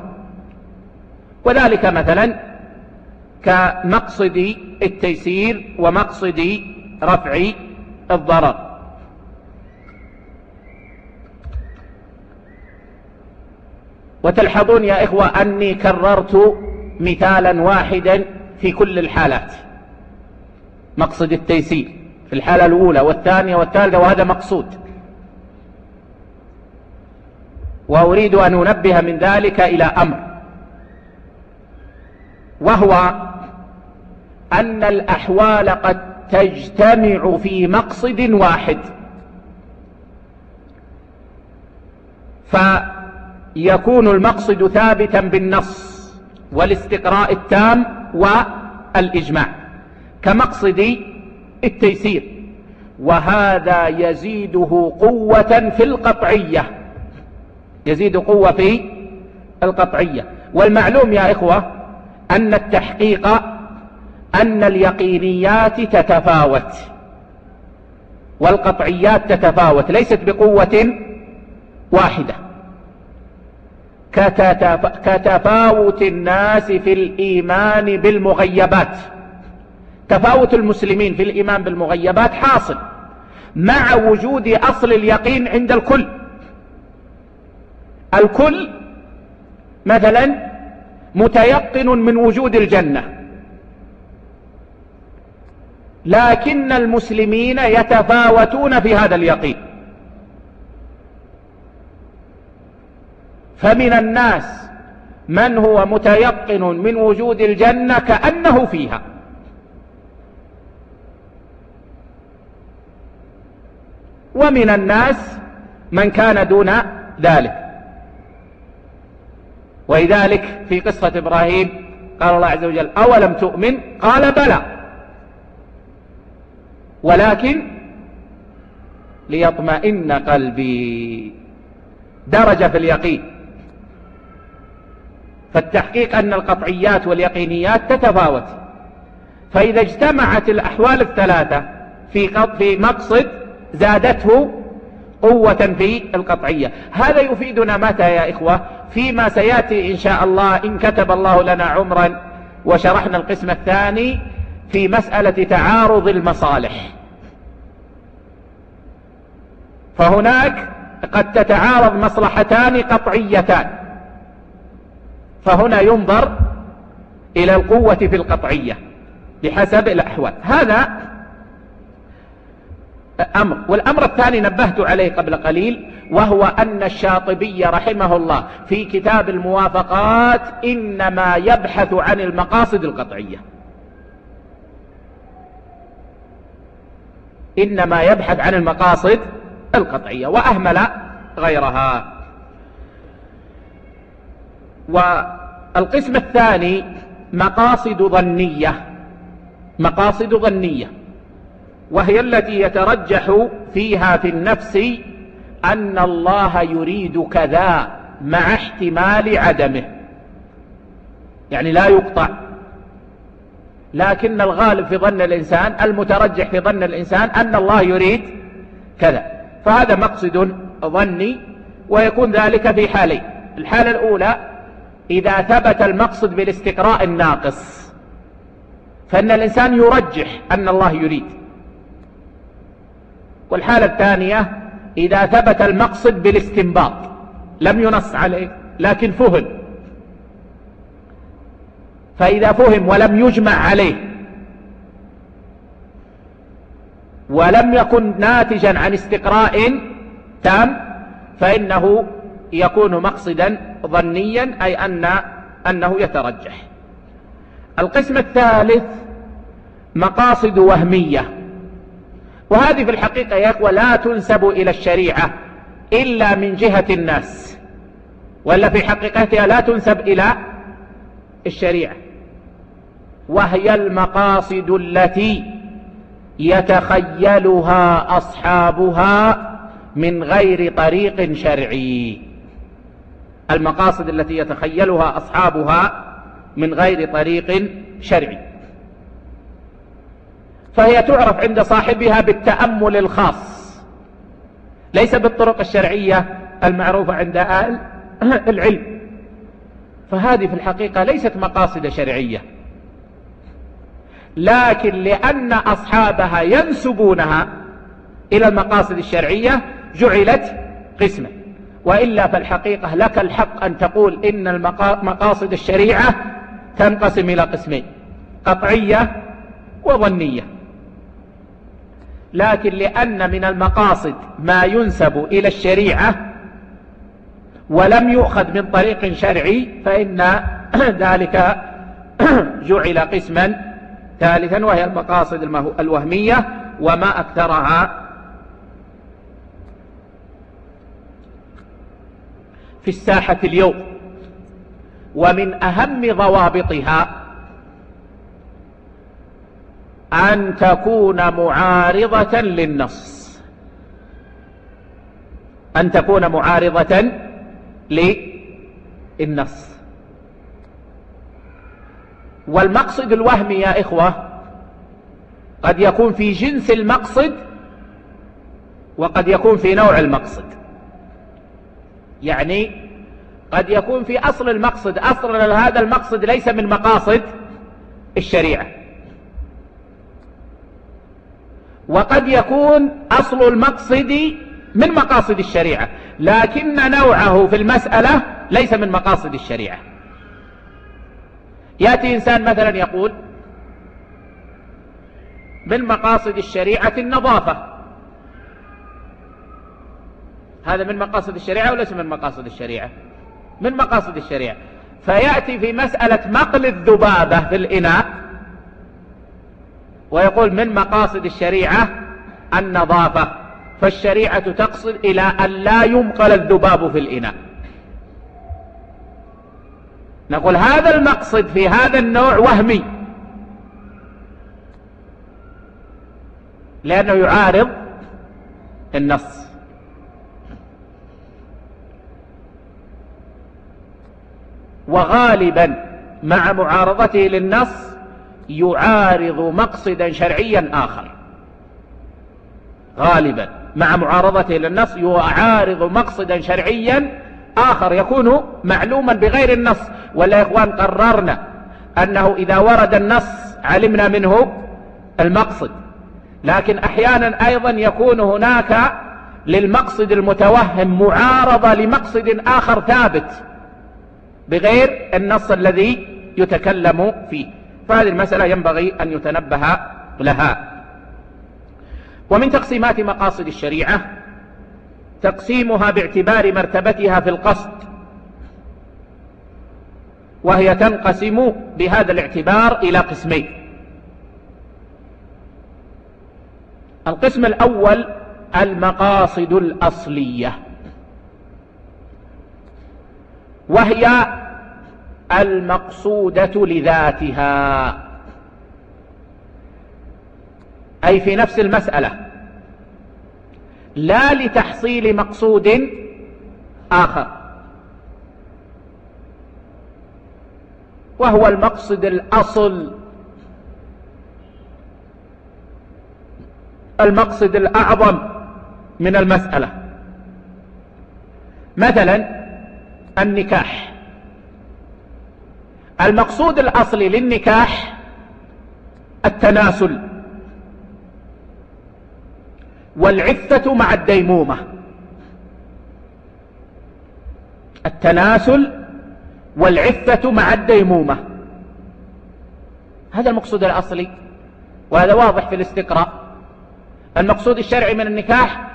وذلك مثلا كمقصد التيسير ومقصد رفع الضرر. وتلحظون يا إخوة أني كررت مثالا واحدا في كل الحالات. مقصد التيسير في الحالة الأولى والثانية والثالثة وهذا مقصود. وأريد أن أنبه من ذلك إلى أمر وهو أن الأحوال قد تجتمع في مقصد واحد. فيكون المقصد ثابتا بالنص والاستقراء التام والإجماع كمقصد التيسير. وهذا يزيده قوة في القطعية يزيد قوة في القطعية. والمعلوم يا إخوة أن التحقيق أن اليقينيات تتفاوت والقطعيات تتفاوت ليست بقوة واحدة. كتفاوت الناس في الإيمان بالمغيبات. تفاوت المسلمين في الإيمان بالمغيبات حاصل مع وجود أصل اليقين عند الكل. الكل مثلا متيقن من وجود الجنة لكن المسلمين يتفاوتون في هذا اليقين. فمن الناس من هو متيقن من وجود الجنة كأنه فيها. ومن الناس من كان دون ذلك. ولذلك في قصة إبراهيم قال الله عز وجل أولم تؤمن؟ قال بلى. ولكن ليطمئن قلبي. درجة في اليقين. فالتحقيق أن القطعيات واليقينيات تتفاوت. فإذا اجتمعت الأحوال الثلاثة في في مقصد زادته قوة في القطعية. هذا يفيدنا متى يا إخوة؟ فيما سيأتي إن شاء الله إن كتب الله لنا عمرا وشرحنا القسم الثاني في مسألة تعارض المصالح. فهناك قد تتعارض مصلحتان قطعيتان. فهنا ينظر إلى القوة في القطعية بحسب الأحوال. هذا أمر. والأمر الثاني نبهت عليه قبل قليل وهو أن الشاطبي رحمه الله في كتاب الموافقات إنما يبحث عن المقاصد القطعية. إنما يبحث عن المقاصد القطعية وأهمل غيرها. والقسم الثاني مقاصد ظنية مقاصد ظنية وهي التي يترجح فيها في النفس أن الله يريد كذا مع احتمال عدمه. يعني لا يقطع. لكن الغالب في ظن الإنسان المترجح في ظن الإنسان أن الله يريد كذا. فهذا مقصد ظني ويكون ذلك في حالين. الحالة الأولى إذا ثبت المقصد بالاستقراء الناقص فإن الإنسان يرجح أن الله يريد. والحالة الثانية إذا ثبت المقصد بالاستنباط لم ينص عليه لكن فهم. فإذا فهم ولم يجمع عليه ولم يكن ناتجا عن استقراء تام فإنه يكون مقصدا ظنيا أي أن أنه يترجح. القسم الثالث مقاصد وهمية. وهذه في الحقيقة يا أخوة لا تنسب إلى الشريعة إلا من جهة الناس. ولا في حقيقتها لا تنسب إلى الشريعة. وهي المقاصد التي يتخيلها أصحابها من غير طريق شرعي. المقاصد التي يتخيلها أصحابها من غير طريق شرعي. فهي تعرف عند صاحبها بالتأمل الخاص. ليس بالطرق الشرعية المعروفة عند أهل *clears throat* العلم. فهذه في الحقيقة ليست مقاصد شرعية. لكن لأن أصحابها ينسبونها إلى المقاصد الشرعية جعلت قسما. وإلا فالحقيقة لك الحق أن تقول إن المقاصد الشريعة تنقسم إلى قسمين قطعية وظنية. لكن لأن من المقاصد ما ينسب إلى الشريعة ولم يؤخذ من طريق شرعي فإن *clears throat* ذلك *clears throat* جعل قسما ثالثا وهي المقاصد الوهمية وما أكثرها في الساحة اليوم ومن أهم ضوابطها أن تكون معارضة للنص. أن تكون معارضة للنص. والمقصد الوهمي يا إخوة قد يكون في جنس المقصد وقد يكون في نوع المقصد. يعني قد يكون في أصل المقصد أصل هذا المقصد ليس من مقاصد الشريعة. وقد يكون أصل المقصد من مقاصد الشريعة لكن نوعه في المسألة ليس من مقاصد الشريعة. يأتي إنسان مثلا يقول من مقاصد الشريعة النظافة. هذا من مقاصد الشريعة وليس من مقاصد الشريعة. من مقاصد الشريعة. فيأتي في مسألة مقل الذبابة في الإناء ويقول من مقاصد الشريعة النظافة. فالشريعة تقصد إلى أن لا يمقل الذباب في الإناء. نقول هذا المقصد في هذا النوع وهمي. لأنه يعارض النص. وغالبا مع معارضته للنص يعارض مقصدا شرعيا آخر. غالبا مع معارضته للنص يعارض مقصدا شرعيا آخر. يكون معلوما بغير النص. ولا إخوان قررنا أنه إذا ورد النص علمنا منه المقصد. لكن أحيانا أيضا يكون هناك للمقصد المتوهم معارضة لمقصد آخر ثابت. بغير النص الذي يتكلم فيه. فهذه المسألة ينبغي أن يتنبه لها. ومن تقسيمات مقاصد الشريعة تقسيمها باعتبار مرتبتها في القصد وهي تنقسم بهذا الاعتبار إلى قسمين. القسم الأول المقاصد الأصلية. وهي المقصودة لذاتها. أي في نفس المسألة. لا لتحصيل مقصود آخر. وهو المقصد الأصل. المقصد الأعظم من المسألة. مثلا النكاح. المقصود الأصلي للنكاح التناسل والعفة مع الديمومة. التناسل والعفة مع الديمومة. هذا المقصود الأصلي وهذا واضح في الاستقراء. المقصود الشرعي من النكاح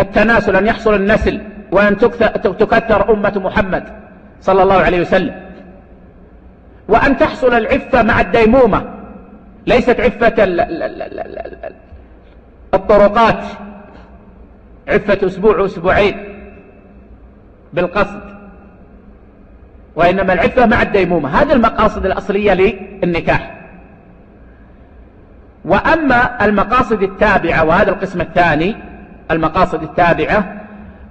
التناسل أن يحصل النسل. وأن تكثر أمة محمد صلى الله عليه وسلم. وأن تحصل العفة مع الديمومة. ليست عفة الطرقات. عفة أسبوع وأسبوعين بالقصد. وإنما العفة مع الديمومة. هذه المقاصد الأصلية للنكاح. وأما المقاصد التابعة وهذا القسم الثاني المقاصد التابعة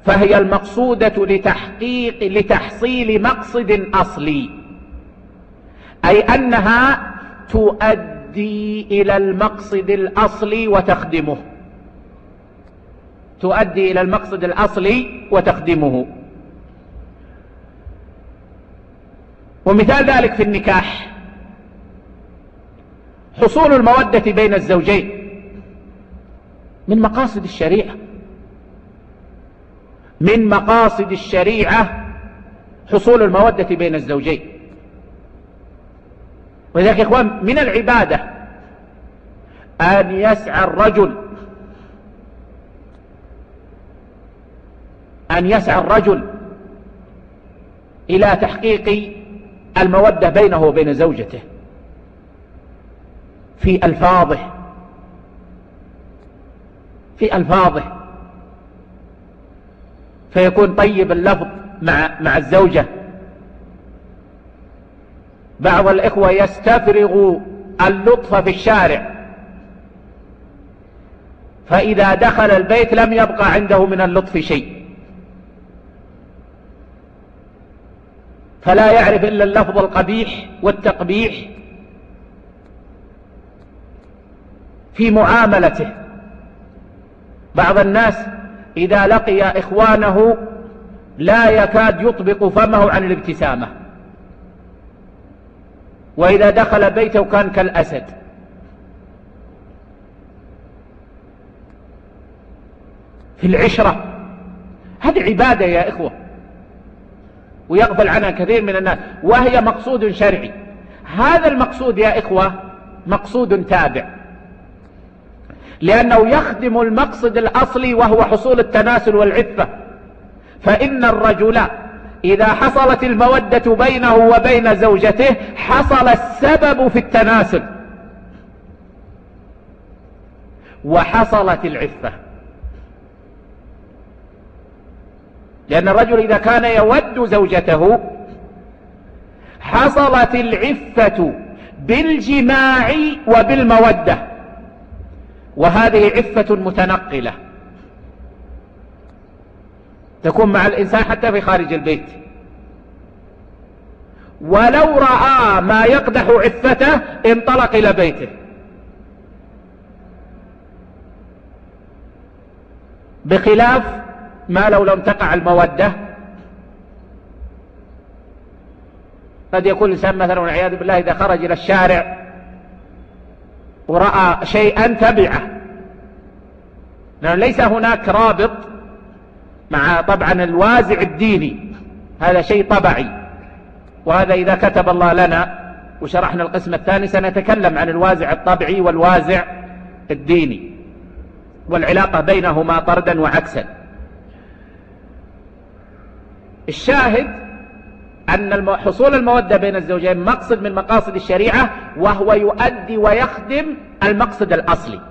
فهي المقصودة لتحقيق لتحصيل مقصد أصلي. أي أنها تؤدي إلى المقصد الأصلي وتخدمه. تؤدي إلى المقصد الأصلي وتخدمه. ومثال ذلك في النكاح. حصول المودة بين الزوجين من مقاصد الشريعة. من مقاصد الشريعة حصول المودة بين الزوجين. ولذلك يا إخوان من العبادة أن يسعى الرجل أن يسعى الرجل إلى تحقيق المودة بينه وبين زوجته في ألفاظه في ألفاظه. فيكون طيب اللفظ مع, مع الزوجة. بعض الإخوة يستفرغ اللطف في الشارع. فإذا دخل البيت لم يبقى عنده من اللطف شيء. فلا يعرف إلا اللفظ القبيح والتقبيح في معاملته. بعض الناس إذا لقي إخوانه لا يكاد يطبق فمه عن الابتسامة. وإذا دخل بيته كان كالأسد. في العشرة. هذه عبادة يا إخوة. ويغفل عنها كثير من الناس. وهي مقصود شرعي. هذا المقصود يا إخوة مقصود تابع. لأنه يخدم المقصد الأصلي وهو حصول التناسل والعفة. فإن الرجل إذا حصلت المودة بينه وبين زوجته حصل السبب في التناسل. وحصلت العفة. لأن الرجل إذا كان يود زوجته حصلت العفة بالجماع وبالمودة. وهذه عفة متنقلة. تكون مع الإنسان حتى في خارج البيت. ولو رأى ما يقدح عفته انطلق إلى بيته. بخلاف ما لو لم تقع المودة. قد يكون الإنسان مثلا والعياذ بالله إذا خرج إلى الشارع ورأى شيئا تبعه. لأن ليس هناك رابط مع طبعا الوازع الديني. هذا شيء طبعي. وهذا إذا كتب الله لنا وشرحنا القسم الثاني سنتكلم عن الوازع الطبعي والوازع الديني. والعلاقة بينهما طردا وعكسا. الشاهد أن حصول المودة بين الزوجين مقصد من مقاصد الشريعة وهو يؤدي ويخدم المقصد الأصلي.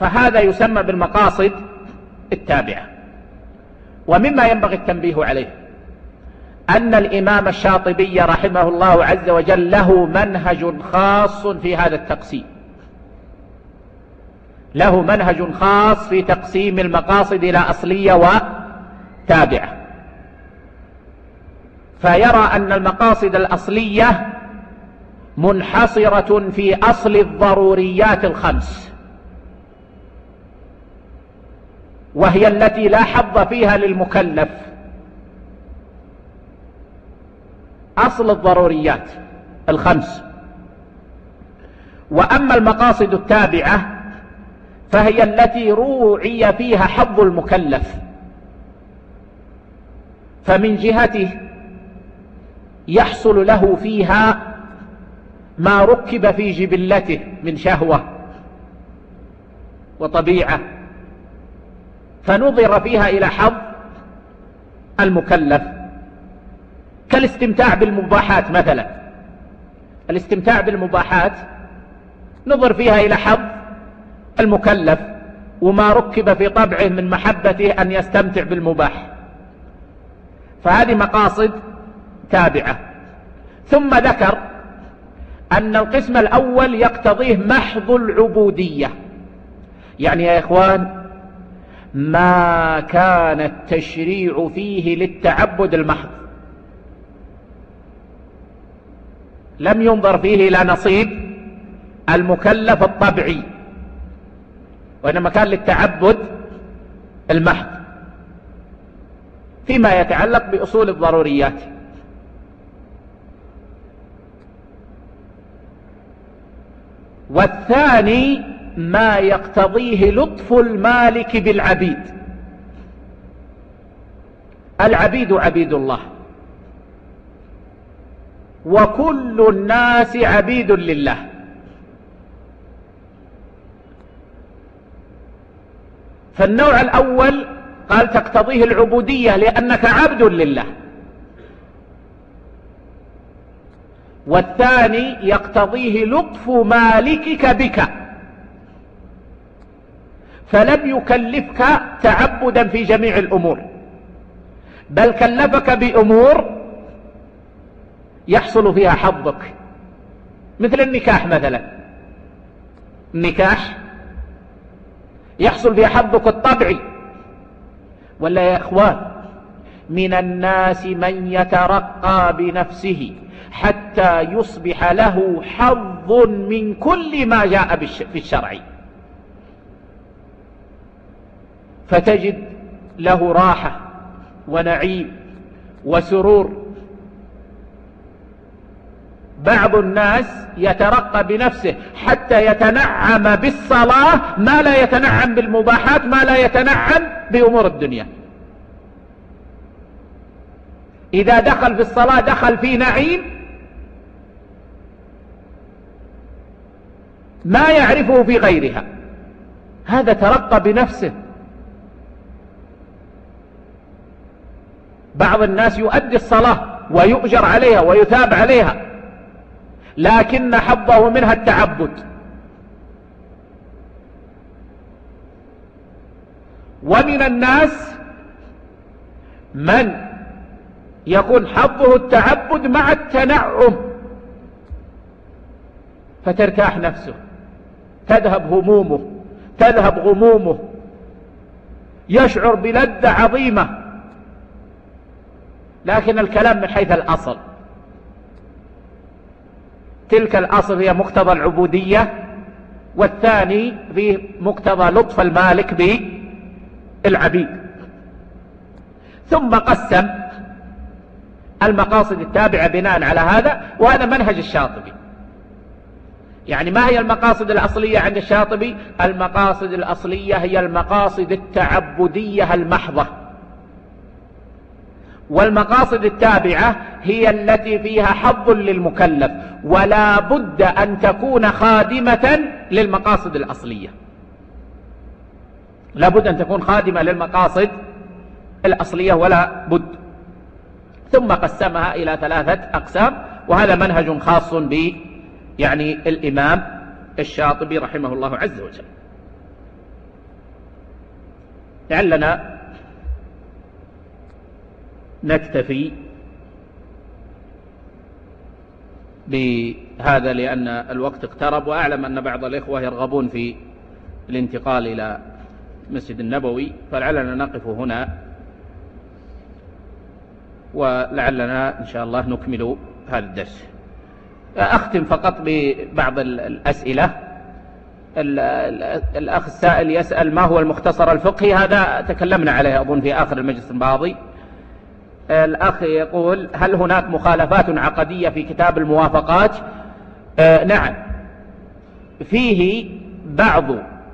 فهذا يسمى بالمقاصد التابعة. ومما ينبغي التنبيه عليه أن الإمام الشاطبي رحمه الله عز وجل له منهج خاص في هذا التقسيم. له منهج خاص في تقسيم المقاصد إلى أصلية وتابعة. فيرى أن المقاصد الأصلية منحصرة في أصل الضروريات الخمس. وهي التي لا حظ فيها للمكلف. أصل الضروريات الخمس. وأما المقاصد التابعة فهي التي روعي فيها حظ المكلف. فمن جهته يحصل له فيها ما ركب في جبلته من شهوة وطبيعة فنظر فيها إلى حظ المكلف. كالاستمتاع بالمباحات مثلا. الاستمتاع بالمباحات نظر فيها إلى حظ المكلف وما ركب في طبعه من محبته أن يستمتع بالمباح. فهذه مقاصد تابعة. ثم ذكر أن القسم الأول يقتضيه محض العبودية. يعني يا إخوان ما كان التشريع فيه للتعبد المحض. لم ينظر فيه إلى نصيب المكلف الطبعي. وإنما كان للتعبد المحض فيما يتعلق بأصول الضروريات. والثاني ما يقتضيه لطف المالك بالعبيد. العبيد عبيد الله. وكل الناس عبيد لله. فالنوع الأول قال تقتضيه العبودية لأنك عبد لله. والثاني يقتضيه لطف مالكك بك. فلم يكلفك تعبدا في جميع الأمور. بل كلفك بأمور يحصل فيها حظك. مثل النكاح مثلا. النكاح يحصل فيها حظك الطبعي ولا يا إخوان من الناس من يترقى بنفسه حتى يصبح له حظ من كل ما جاء في الشرع. فتجد له راحة ونعيم وسرور. بعض الناس يترقى بنفسه حتى يتنعم بالصلاة ما لا يتنعم بالمباحات ما لا يتنعم بأمور الدنيا. إذا دخل في الصلاة دخل في نعيم ما يعرفه في غيرها. هذا ترقى بنفسه. بعض الناس يؤدي الصلاة ويؤجر عليها ويثاب عليها. لكن حظه منها التعبد. ومن الناس من يكون حظه التعبد مع التنعم فترتاح نفسه تذهب همومه تذهب غمومه يشعر بلذة عظيمة. لكن الكلام من حيث الأصل. تلك الأصل هي مقتضى العبودية والثاني في مقتضى لطف المالك بالعبيد. ثم قسم المقاصد التابعة بناء على هذا وهذا منهج الشاطبي. يعني ما هي المقاصد الأصلية عند الشاطبي؟ المقاصد الأصلية هي المقاصد التعبدية المحضة. والمقاصد التابعة هي التي فيها حظ للمكلف ولا بد أن تكون خادمة للمقاصد الأصلية. لا بد أن تكون خادمة للمقاصد الأصلية ولا بد. ثم قسمها إلى ثلاثة أقسام وهذا منهج خاص ب يعني الإمام الشاطبي رحمه الله عز وجل. لعلنا نكتفي بهذا لأن الوقت اقترب وأعلم أن بعض الإخوة يرغبون في الانتقال إلى مسجد النبوي فلعلنا نقف هنا ولعلنا إن شاء الله نكمل هذا الدرس. أختم فقط ببعض الأسئلة. الأخ السائل يسأل ما هو المختصر الفقهي؟ هذا تكلمنا عليه أظن في آخر المجلس الماضي. الأخ يقول هل هناك مخالفات عقدية في كتاب الموافقات؟ آه نعم. فيه بعض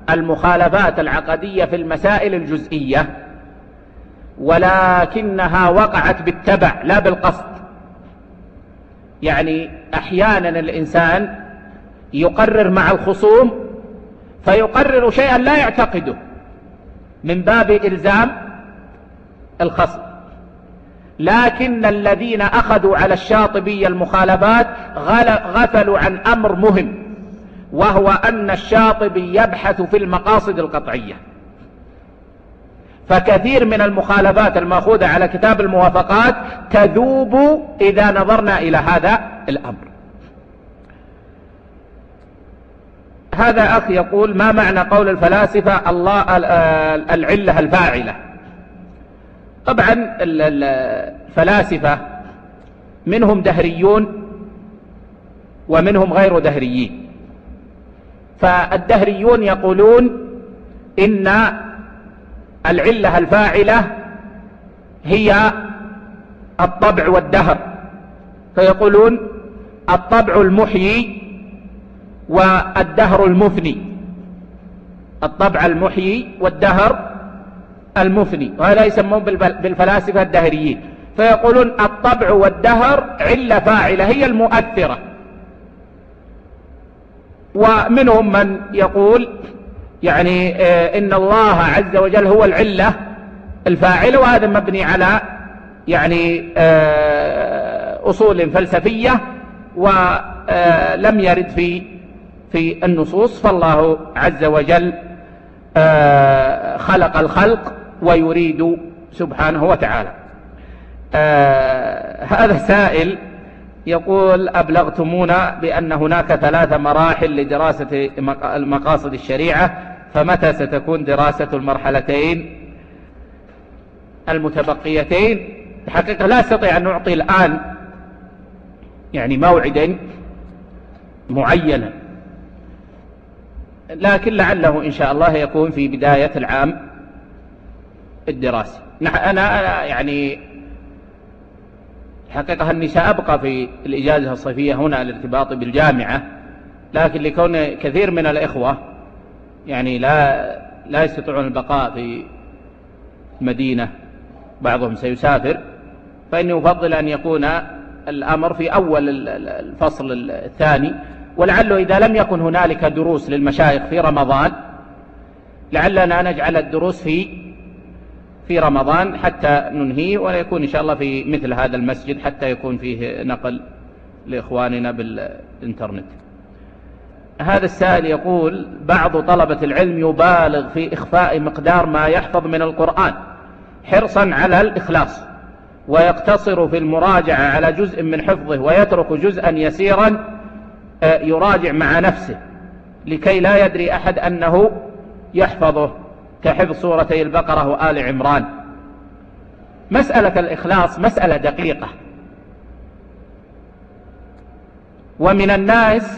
المخالفات العقدية في المسائل الجزئية ولكنها وقعت بالتبع لا بالقصد. يعني أحيانا الإنسان يقرر مع الخصوم فيقرر شيئا لا يعتقده من باب إلزام الخصم. لكن الذين أخذوا على الشاطبي المخالفات غفلوا عن أمر مهم وهو أن الشاطبي يبحث في المقاصد القطعية. فكثير من المخالفات المأخوذة على كتاب الموافقات تذوب إذا نظرنا إلى هذا الأمر. هذا أخ يقول ما معنى قول الفلاسفة الله العلة الفاعلة؟ طبعا الفلاسفة منهم دهريون ومنهم غير دهريين. فالدهريون يقولون إن العلة الفاعلة هي الطبع والدهر. فيقولون الطبع المحيي والدهر المفني. الطبع المحيي والدهر المفني وهذا يسمون بالفلاسفة الدهريين. فيقولون الطبع والدهر علة فاعلة هي المؤثرة. ومنهم من يقول يعني آه، إن الله عز وجل هو العلة الفاعلة وهذا مبني على يعني آه، أصول فلسفية ولم يرد في في النصوص. فالله عز وجل آه، خلق الخلق ويريد سبحانه وتعالى. هذا سائل يقول أبلغتمونا بأن هناك ثلاث مراحل لدراسة مقاصد الشريعة فمتى ستكون دراسة المرحلتين المتبقيتين؟ الحقيقة لا أستطيع أن نعطي الآن يعني موعدا معينا. لكن لعله إن شاء الله يكون في بداية العام. الدراسي أنا يعني حقيقة أني سأبقى في الإجازة الصيفية هنا الارتباط بالجامعة لكن لكون كثير من الإخوة يعني لا لا يستطيعون البقاء في المدينة بعضهم سيسافر فإني أفضل أن يكون الأمر في أول الفصل الثاني. ولعله إذا لم يكن هنالك دروس للمشايخ في رمضان لعلنا نجعل الدروس في في رمضان حتى ننهيه ويكون إن شاء الله في مثل هذا المسجد حتى يكون فيه نقل لإخواننا بالإنترنت. هذا السائل يقول بعض طلبة العلم يبالغ في إخفاء مقدار ما يحفظ من القرآن حرصا على الإخلاص ويقتصر في المراجعة على جزء من حفظه ويترك جزءا يسيرا آه، يراجع مع نفسه لكي لا يدري أحد أنه يحفظه. كحفظ سورتي البقرة وآل عمران. مسألة الإخلاص مسألة دقيقة. ومن الناس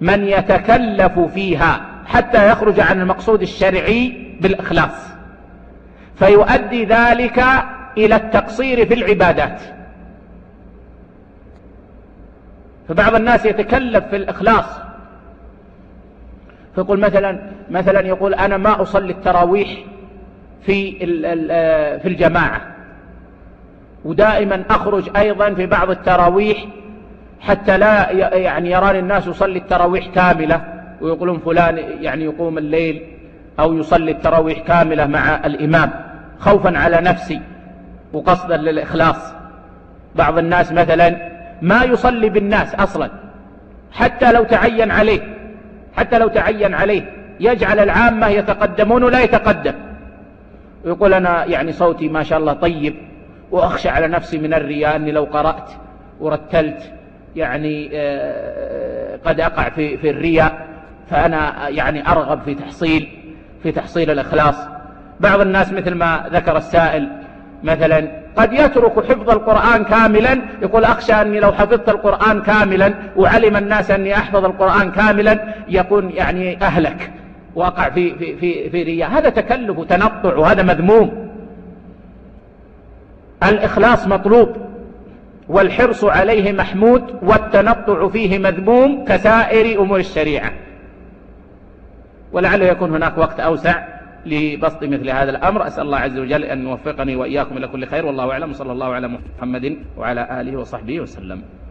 من يتكلف فيها حتى يخرج عن المقصود الشرعي بالإخلاص. فيؤدي ذلك إلى التقصير في العبادات. فبعض الناس يتكلف في الإخلاص فيقول مثلا مثلا يقول أنا ما أصلي التراويح في في الجماعة. ودائما أخرج أيضا في بعض التراويح حتى لا يعني يراني الناس يصلي التراويح كاملة ويقولون فلان يعني يقوم الليل أو يصلي التراويح كاملة مع الإمام خوفا على نفسي وقصدا للإخلاص. بعض الناس مثلا ما يصلي بالناس أصلا حتى لو تعين عليه. حتى لو تعين عليه يجعل العامة يتقدمون ولا يتقدم. ويقول أنا يعني صوتي ما شاء الله طيب وأخشى على نفسي من الرياء أني لو قرأت ورتلت يعني آه، قد أقع في, في الرياء. فأنا يعني أرغب في تحصيل في تحصيل الإخلاص. بعض الناس مثل ما ذكر السائل مثلا قد يترك حفظ القرآن كاملا يقول أخشى أني لو حفظت القرآن كاملا وعلم الناس أني أحفظ القرآن كاملا يكون يعني أهلك وأقع في, في, في, في رياء. هذا تكلف وتنطع وهذا مذموم. الإخلاص مطلوب والحرص عليه محمود والتنطع فيه مذموم كسائر أمور الشريعة. ولعله يكون هناك وقت أوسع. لبسط مثل هذا الأمر. أسأل الله عز وجل أن يوفقني وإياكم إلى كل خير. والله أعلم. صلى الله على محمد وعلى آله وصحبه وسلم.